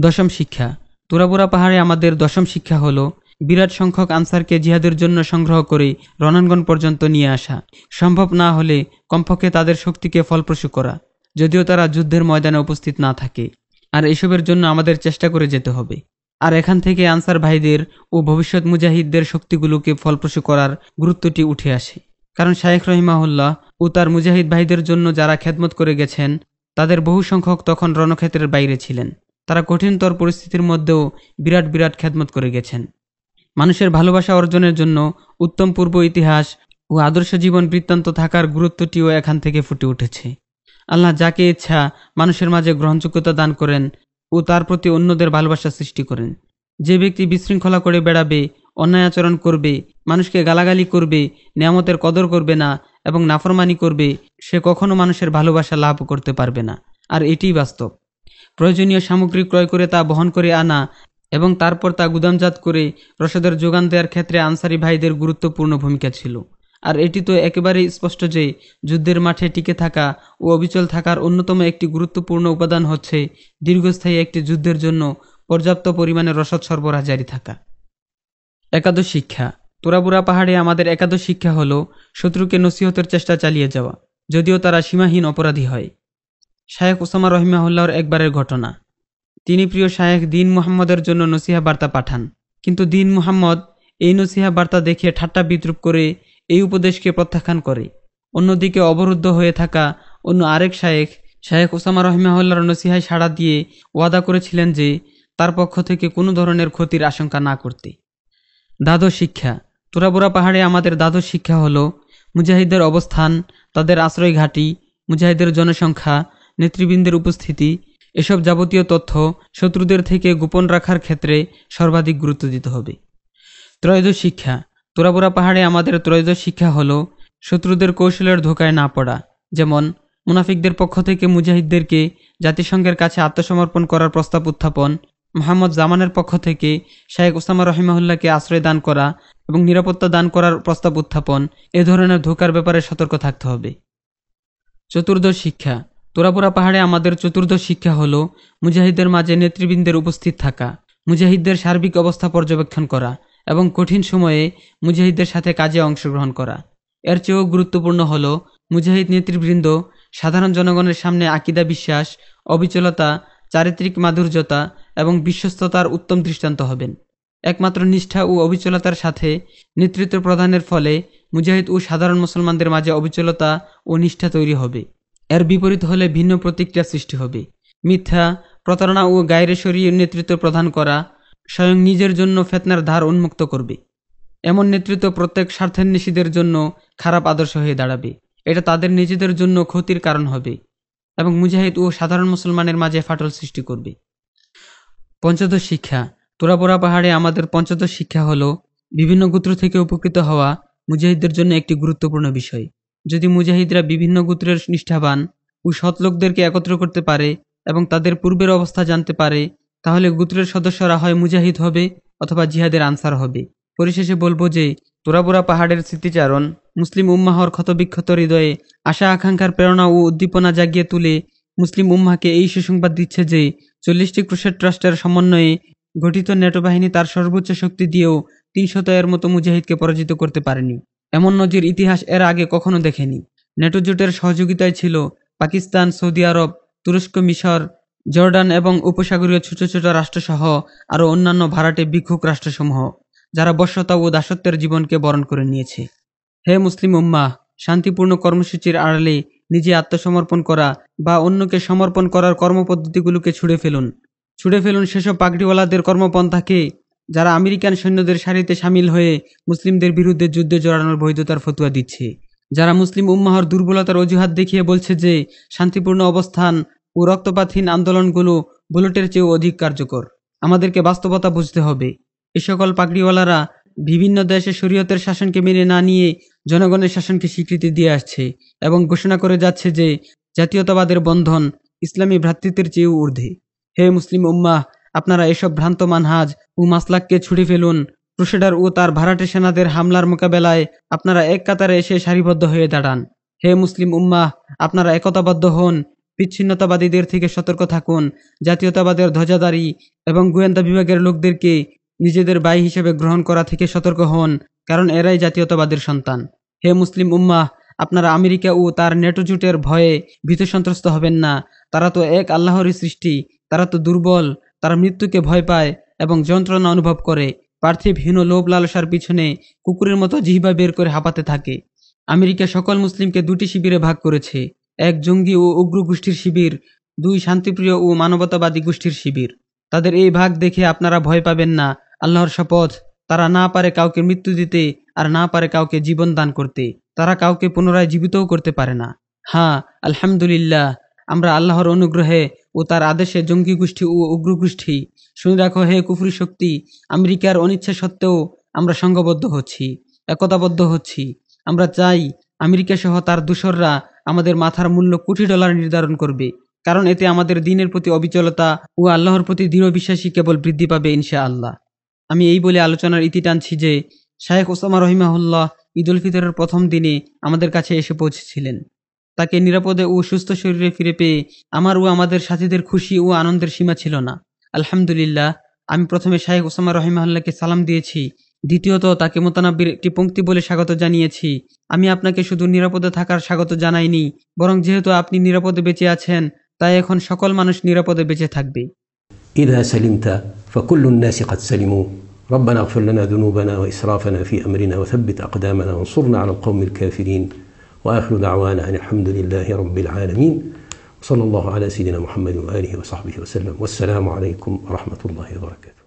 দশম শিক্ষা। তুরাবুরা পাহাড়ে আমাদের দশম শিক্ষা হল বিরাট সংখ্যক আনসারকে জিহাদের জন্য সংগ্রহ করে রণাঙ্গন পর্যন্ত নিয়ে আসা। সম্ভব না হলে কমপক্ষে তাদের শক্তিকে ফলপ্রসূ করা, যদিও তারা যুদ্ধের ময়দানে উপস্থিত না থাকে। আর এসবের জন্য আমাদের চেষ্টা করে যেতে হবে। আর এখান থেকে আনসার ভাইদের ও ভবিষ্যৎ মুজাহিদদের শক্তিগুলোকে ফলপ্রসূ করার গুরুত্বটি উঠে আসে। কারণ শায়েখ রহিমাহুল্লাহ ও তার মুজাহিদ ভাইদের জন্য যারা খেদমত করে গেছেন, তাদের বহু সংখ্যক তখন রণক্ষেত্রের বাইরে ছিলেন। তারা কঠিনতর পরিস্থিতির মধ্যেও বিরাট বিরাট খেদমত করে গেছেন। মানুষের ভালোবাসা অর্জনের জন্য উত্তম পূর্ব ইতিহাস ও আদর্শ জীবন বৃত্তান্ত থাকার গুরুত্বটিও এখান থেকে ফুটে উঠেছে। আল্লাহ যাকে ইচ্ছা মানুষের মাঝে গ্রহণযোগ্যতা দান করেন ও তার প্রতি অন্যদের ভালোবাসা সৃষ্টি করেন। যে ব্যক্তি বিশৃঙ্খলা করে বেড়াবে অন্যায় আচরণ করবে, মানুষকে গালাগালি করবে, নিয়ামতের কদর করবে না এবং নাফরমানি করবে, সে কখনো মানুষের ভালোবাসা লাভ করতে পারবে না। আর এটিই বাস্তব। প্রয়োজনীয় সামগ্রী ক্রয় করে তা বহন করে আনা এবং তারপর তা গুদামজাত করে রসদের যোগান দেওয়ার ক্ষেত্রে আনসারি ভাইদের গুরুত্বপূর্ণ ভূমিকা ছিল। আর এটি তো একেবারেই স্পষ্ট যে যুদ্ধের মাঠে টিকে থাকা ও অবিচল থাকার অন্যতম একটি গুরুত্বপূর্ণ উপাদান হচ্ছে দীর্ঘস্থায়ী একটি যুদ্ধের জন্য পর্যাপ্ত পরিমাণে রসদ সরবরাহ জারি থাকা। একাদশ শিক্ষা। তোরাবুরা পাহাড়ে আমাদের একাদশ শিক্ষা হলো, শত্রুকে নসিহতের চেষ্টা চালিয়ে যাওয়া, যদিও তারা সীমাহীন অপরাধী হয়। শায়েখ ওসামা রহিমাহুল্লাহর একবারের ঘটনা। তিনি প্রিয় শায়েখ দিন মুহাম্মদের জন্য নসিহা বার্তা পাঠান। কিন্তু দিন মুহাম্মদ এই নসিহা বার্তা দেখে ঠাট্টা বিদ্রুপ করে এই উপদেশকে প্রত্যাখ্যান করে। অন্যদিকে অবরুদ্ধ হয়ে থাকা অন্য আরেক শায়েখ শায়েখ ওসামা রহিমাহুল্লাহর নসিহায় সাড়া দিয়ে ওয়াদা করেছিলেন যে, তার পক্ষ থেকে কোনো ধরনের ক্ষতির আশঙ্কা না করতে। দ্বাদশ শিক্ষা। তোরাবোরা পাহাড়ে আমাদের দ্বাদশ শিক্ষা হল মুজাহিদদের অবস্থান, তাদের আশ্রয় ঘাঁটি, মুজাহিদের জনসংখ্যা, নেতৃবৃন্দের উপস্থিতি, এসব যাবতীয় তথ্য শত্রুদের থেকে গোপন রাখার ক্ষেত্রে সর্বাধিক গুরুত্ব দিতে হবে। ত্রয়োদশ শিক্ষা। তোরাবোরা পাহাড়ে আমাদের ত্রয়োদশ শিক্ষা হল শত্রুদের কৌশলের ধোকায় না পড়া, যেমন মুনাফিকদের পক্ষ থেকে মুজাহিদদেরকে জাতিসংঘের কাছে আত্মসমর্পণ করার প্রস্তাব উত্থাপন মোহাম্মদ জামানের পক্ষ থেকে শায়েখ ওসামা রহিমাহুল্লাহকে আশ্রয় দান করা এবং নিরাপত্তা দান করার প্রস্তাব উত্থাপন, এ ধরনের ধোকার ব্যাপারে সতর্ক থাকতে হবে। চতুর্দশ শিক্ষা। তোরাপুরা পাহাড়ে আমাদের চতুর্দশ শিক্ষা হল মুজাহিদদের মাঝে নেতৃবৃন্দের উপস্থিত থাকা, মুজাহিদদের সার্বিক অবস্থা পর্যবেক্ষণ করা এবং কঠিন সময়ে মুজাহিদদের সাথে কাজে অংশগ্রহণ করা। এর চেয়েও গুরুত্বপূর্ণ হল মুজাহিদ নেতৃবৃন্দ, সাধারণ জনগণের সামনে আকিদা বিশ্বাস অবিচলতা, চারিত্রিক মাধুর্যতা এবং বিশ্বস্ততার উত্তম দৃষ্টান্ত হবেন। একমাত্র নিষ্ঠা ও অবিচলতার সাথে নেতৃত্ব প্রদানের ফলে মুজাহিদ ও সাধারণ মুসলমানদের মাঝে অবিচলতা ও নিষ্ঠা তৈরি হবে। এর বিপরীত হলে ভিন্ন প্রতিক্রিয়া সৃষ্টি হবে। মিথ্যা, প্রতারণা ও গায়রে সরিয়ে নেতৃত্ব প্রদান করা স্বয়ং নিজের জন্য ফেতনার ধার উন্মুক্ত করবে। এমন নেতৃত্ব প্রত্যেক স্বার্থান্বেষীদের জন্য খারাপ আদর্শ হয়ে দাঁড়াবে। এটা তাদের নিজেদের জন্য ক্ষতির কারণ হবে এবং মুজাহিদ ও সাধারণ মুসলমানের মাঝে ফাটল সৃষ্টি করবে। পঞ্চদশ শিক্ষা। তোরাবোরা পাহাড়ে আমাদের পঞ্চদশ শিক্ষা হলো বিভিন্ন গোত্র থেকে উপকৃত হওয়া মুজাহিদদের জন্য একটি গুরুত্বপূর্ণ বিষয়। যদি মুজাহিদরা বিভিন্ন গোত্রের নিষ্ঠাবান ও সৎ লোকদেরকে একত্র করতে পারে এবং তাদের পূর্বের অবস্থা জানতে পারে, তাহলে গোত্রের সদস্যরা হয় মুজাহিদ হবে অথবা জিহাদের আনসার হবে। পরিশেষে বলব যে তোরাবোরা পাহাড়ের স্মৃতিচারণ মুসলিম উম্মাহর ক্ষতবিক্ষত হৃদয়ে আশা আকাঙ্ক্ষার প্রেরণা ও উদ্দীপনা জাগিয়ে তুলে মুসলিম উম্মাকে এই সুসংবাদ দিচ্ছে যে চল্লিশটি ক্রুশের ট্রাস্টের সমন্বয়ে গঠিত নেটো বাহিনী তার সর্বোচ্চ শক্তি দিয়েও তিনশত এর মতো মুজাহিদকে পরাজিত করতে পারেনি। এমন নজির ইতিহাস এর আগে কখনো দেখেনি। নেটো জোটের সহযোগিতায় ছিল পাকিস্তান, সৌদি আরব, তুরস্ক মিশর, জর্ডান এবং উপসাগরীয় ছোট ছোট রাষ্ট্রসহ আরও অন্যান্য ভাড়াটে ভিক্ষুক রাষ্ট্রসমূহ, যারা বশ্যতা ও দাসত্বের জীবনকে বরণ করে নিয়েছে। হে মুসলিম উম্মাহ, শান্তিপূর্ণ কর্মসূচির আড়ালে নিজে আত্মসমর্পণ করা বা অন্যকে সমর্পণ করার কর্মপদ্ধতিগুলোকে ছুড়ে ফেলুন। ছুড়ে ফেলুন সেসব পাগড়িওয়ালাদের কর্মপন্থাকে যারা আমেরিকান সৈন্যদের সারিতে সামিল হয়ে মুসলিমদের বিরুদ্ধে যুদ্ধে জড়ানোর বৈধতার ফতুয়া দিচ্ছে। যারা মুসলিম উম্মাহর দুর্বলতার অজুহাত দেখিয়ে বলছে যে শান্তিপূর্ণ অবস্থান ও রক্তপাতহীন আন্দোলনগুলো বুলেটের চেয়েও অধিক কার্যকর। আমাদেরকে বাস্তবতা বুঝতে হবে। এ সকল পাগড়িওয়ালারা বিভিন্ন দেশে শরীয়তের শাসনকে মেনে না নিয়ে জনগণের শাসনকে স্বীকৃতি দিয়ে আসছে এবং ঘোষণা করে যাচ্ছে যে জাতীয়তাবাদের বন্ধন ইসলামী ভ্রাতৃত্বের চেয়েও ঊর্ধ্বে। হে মুসলিম উম্মাহ, আপনারা এসব ভ্রান্ত মানহাজ ও মাসলাককে ছুড়ে ফেলুন। ক্রুশেডার ও তার ভাড়াটে সেনাদের হামলার মোকাবেলায় আপনারা এক কাতারে এসে সারিবদ্ধ হয়ে দাঁড়ান। হে মুসলিম উম্মাহ, আপনারা একতাবদ্ধ হন, বিচ্ছিন্নতাবাদীদের থেকে সতর্ক থাকুন, জাতীয়তাবাদের ধ্বজাদারী এবং গোয়েন্দা বিভাগের লোকদেরকে নিজেদের বাই হিসেবে গ্রহণ করা থেকে সতর্ক হন। কারণ এরাই জাতীয়তাবাদের সন্তান। হে মুসলিম উম্মাহ, আপনারা আমেরিকা ও তার নেটো জুটের ভয়ে ভীত সন্ত্রস্ত হবেন না। তারা তো এক আল্লাহরই সৃষ্টি, তারা তো দুর্বল, তারা মৃত্যুকে ভয় পায় এবং যন্ত্রণা অনুভব করে পার্থিব হীন লোভ লালসার পিছনে কুকুরের মতো জিহ্বা বের করে হাঁপাতে থাকে। আমেরিকা সকল মুসলিমকে দুটি শিবিরে ভাগ করেছে, এক জঙ্গি ও উগ্র গোষ্ঠীর শিবির, দুই শান্তিপ্রিয় ও মানবতাবাদী গোষ্ঠীর শিবির। তাদের এই ভাগ দেখে আপনারা ভয় পাবেন না, আল্লাহর শপথ। তারা না পারে কাউকে মৃত্যু দিতে আর না পারে কাউকে জীবন দান করতে। তারা কাউকে পুনরায় জীবিতও করতে পারে না। হ্যাঁ আলহামদুলিল্লাহ, আমরা আল্লাহর অনুগ্রহে ও তার আদেশে জঙ্গি গোষ্ঠী ও উগ্র গোষ্ঠী, শুনে রাখো হে কুফরি শক্তি, আমেরিকার অনিচ্ছা সত্ত্বেও আমরা সংঘবদ্ধ হচ্ছি, একতাবদ্ধ হচ্ছি। আমরা চাই আমেরিকা সহ তার দূষররা আমাদের মাথার মূল্য কোটি ডলার নির্ধারণ করবে, কারণ এতে আমাদের দিনের প্রতি অবিচলতা ও আল্লাহর প্রতি দৃঢ় বিশ্বাসী কেবল বৃদ্ধি পাবে ইনশা আল্লাহ আমি এই বলে আলোচনার ইতি টানছি যে শাহেখ ওসামা রহিমাহুল্লাহ ঈদ উল ফিতরের প্রথম দিনে আমাদের কাছে এসে পৌঁছেছিলেন। তাকে নিরাপদে ও সুস্থ শরীরে ফিরে পেয়ে আমার ও আমাদের সাথীদের খুশি ও আনন্দের সীমা ছিল না। আলহামদুলিল্লাহ, আমি প্রথমে শাহেখ ওসামা রহিমাহুল্লাহকে সালাম দিয়েছি। দ্বিতীয়ত, তাকে মোতানাব্বির একটি পঙ্ক্তি বলে স্বাগত জানিয়েছি। আমি আপনাকে শুধু নিরাপদে থাকার স্বাগত জানাইনি, বরং যেহেতু আপনি নিরাপদে বেঁচে আছেন, তাই এখন সকল মানুষ নিরাপদে বেঁচে থাকবে। ইদা সালিমতা فكل الناس قد سلموا. ربنا اغفر لنا ذنوبنا وإسرافنا في أمرنا وثبت أقدامنا وانصرنا على القوم الكافرين. وآخر دعوانا أن الحمد لله رب العالمين. وصلى الله على سيدنا محمد وآله وصحبه وسلم. والسلام عليكم ورحمة الله وبركاته.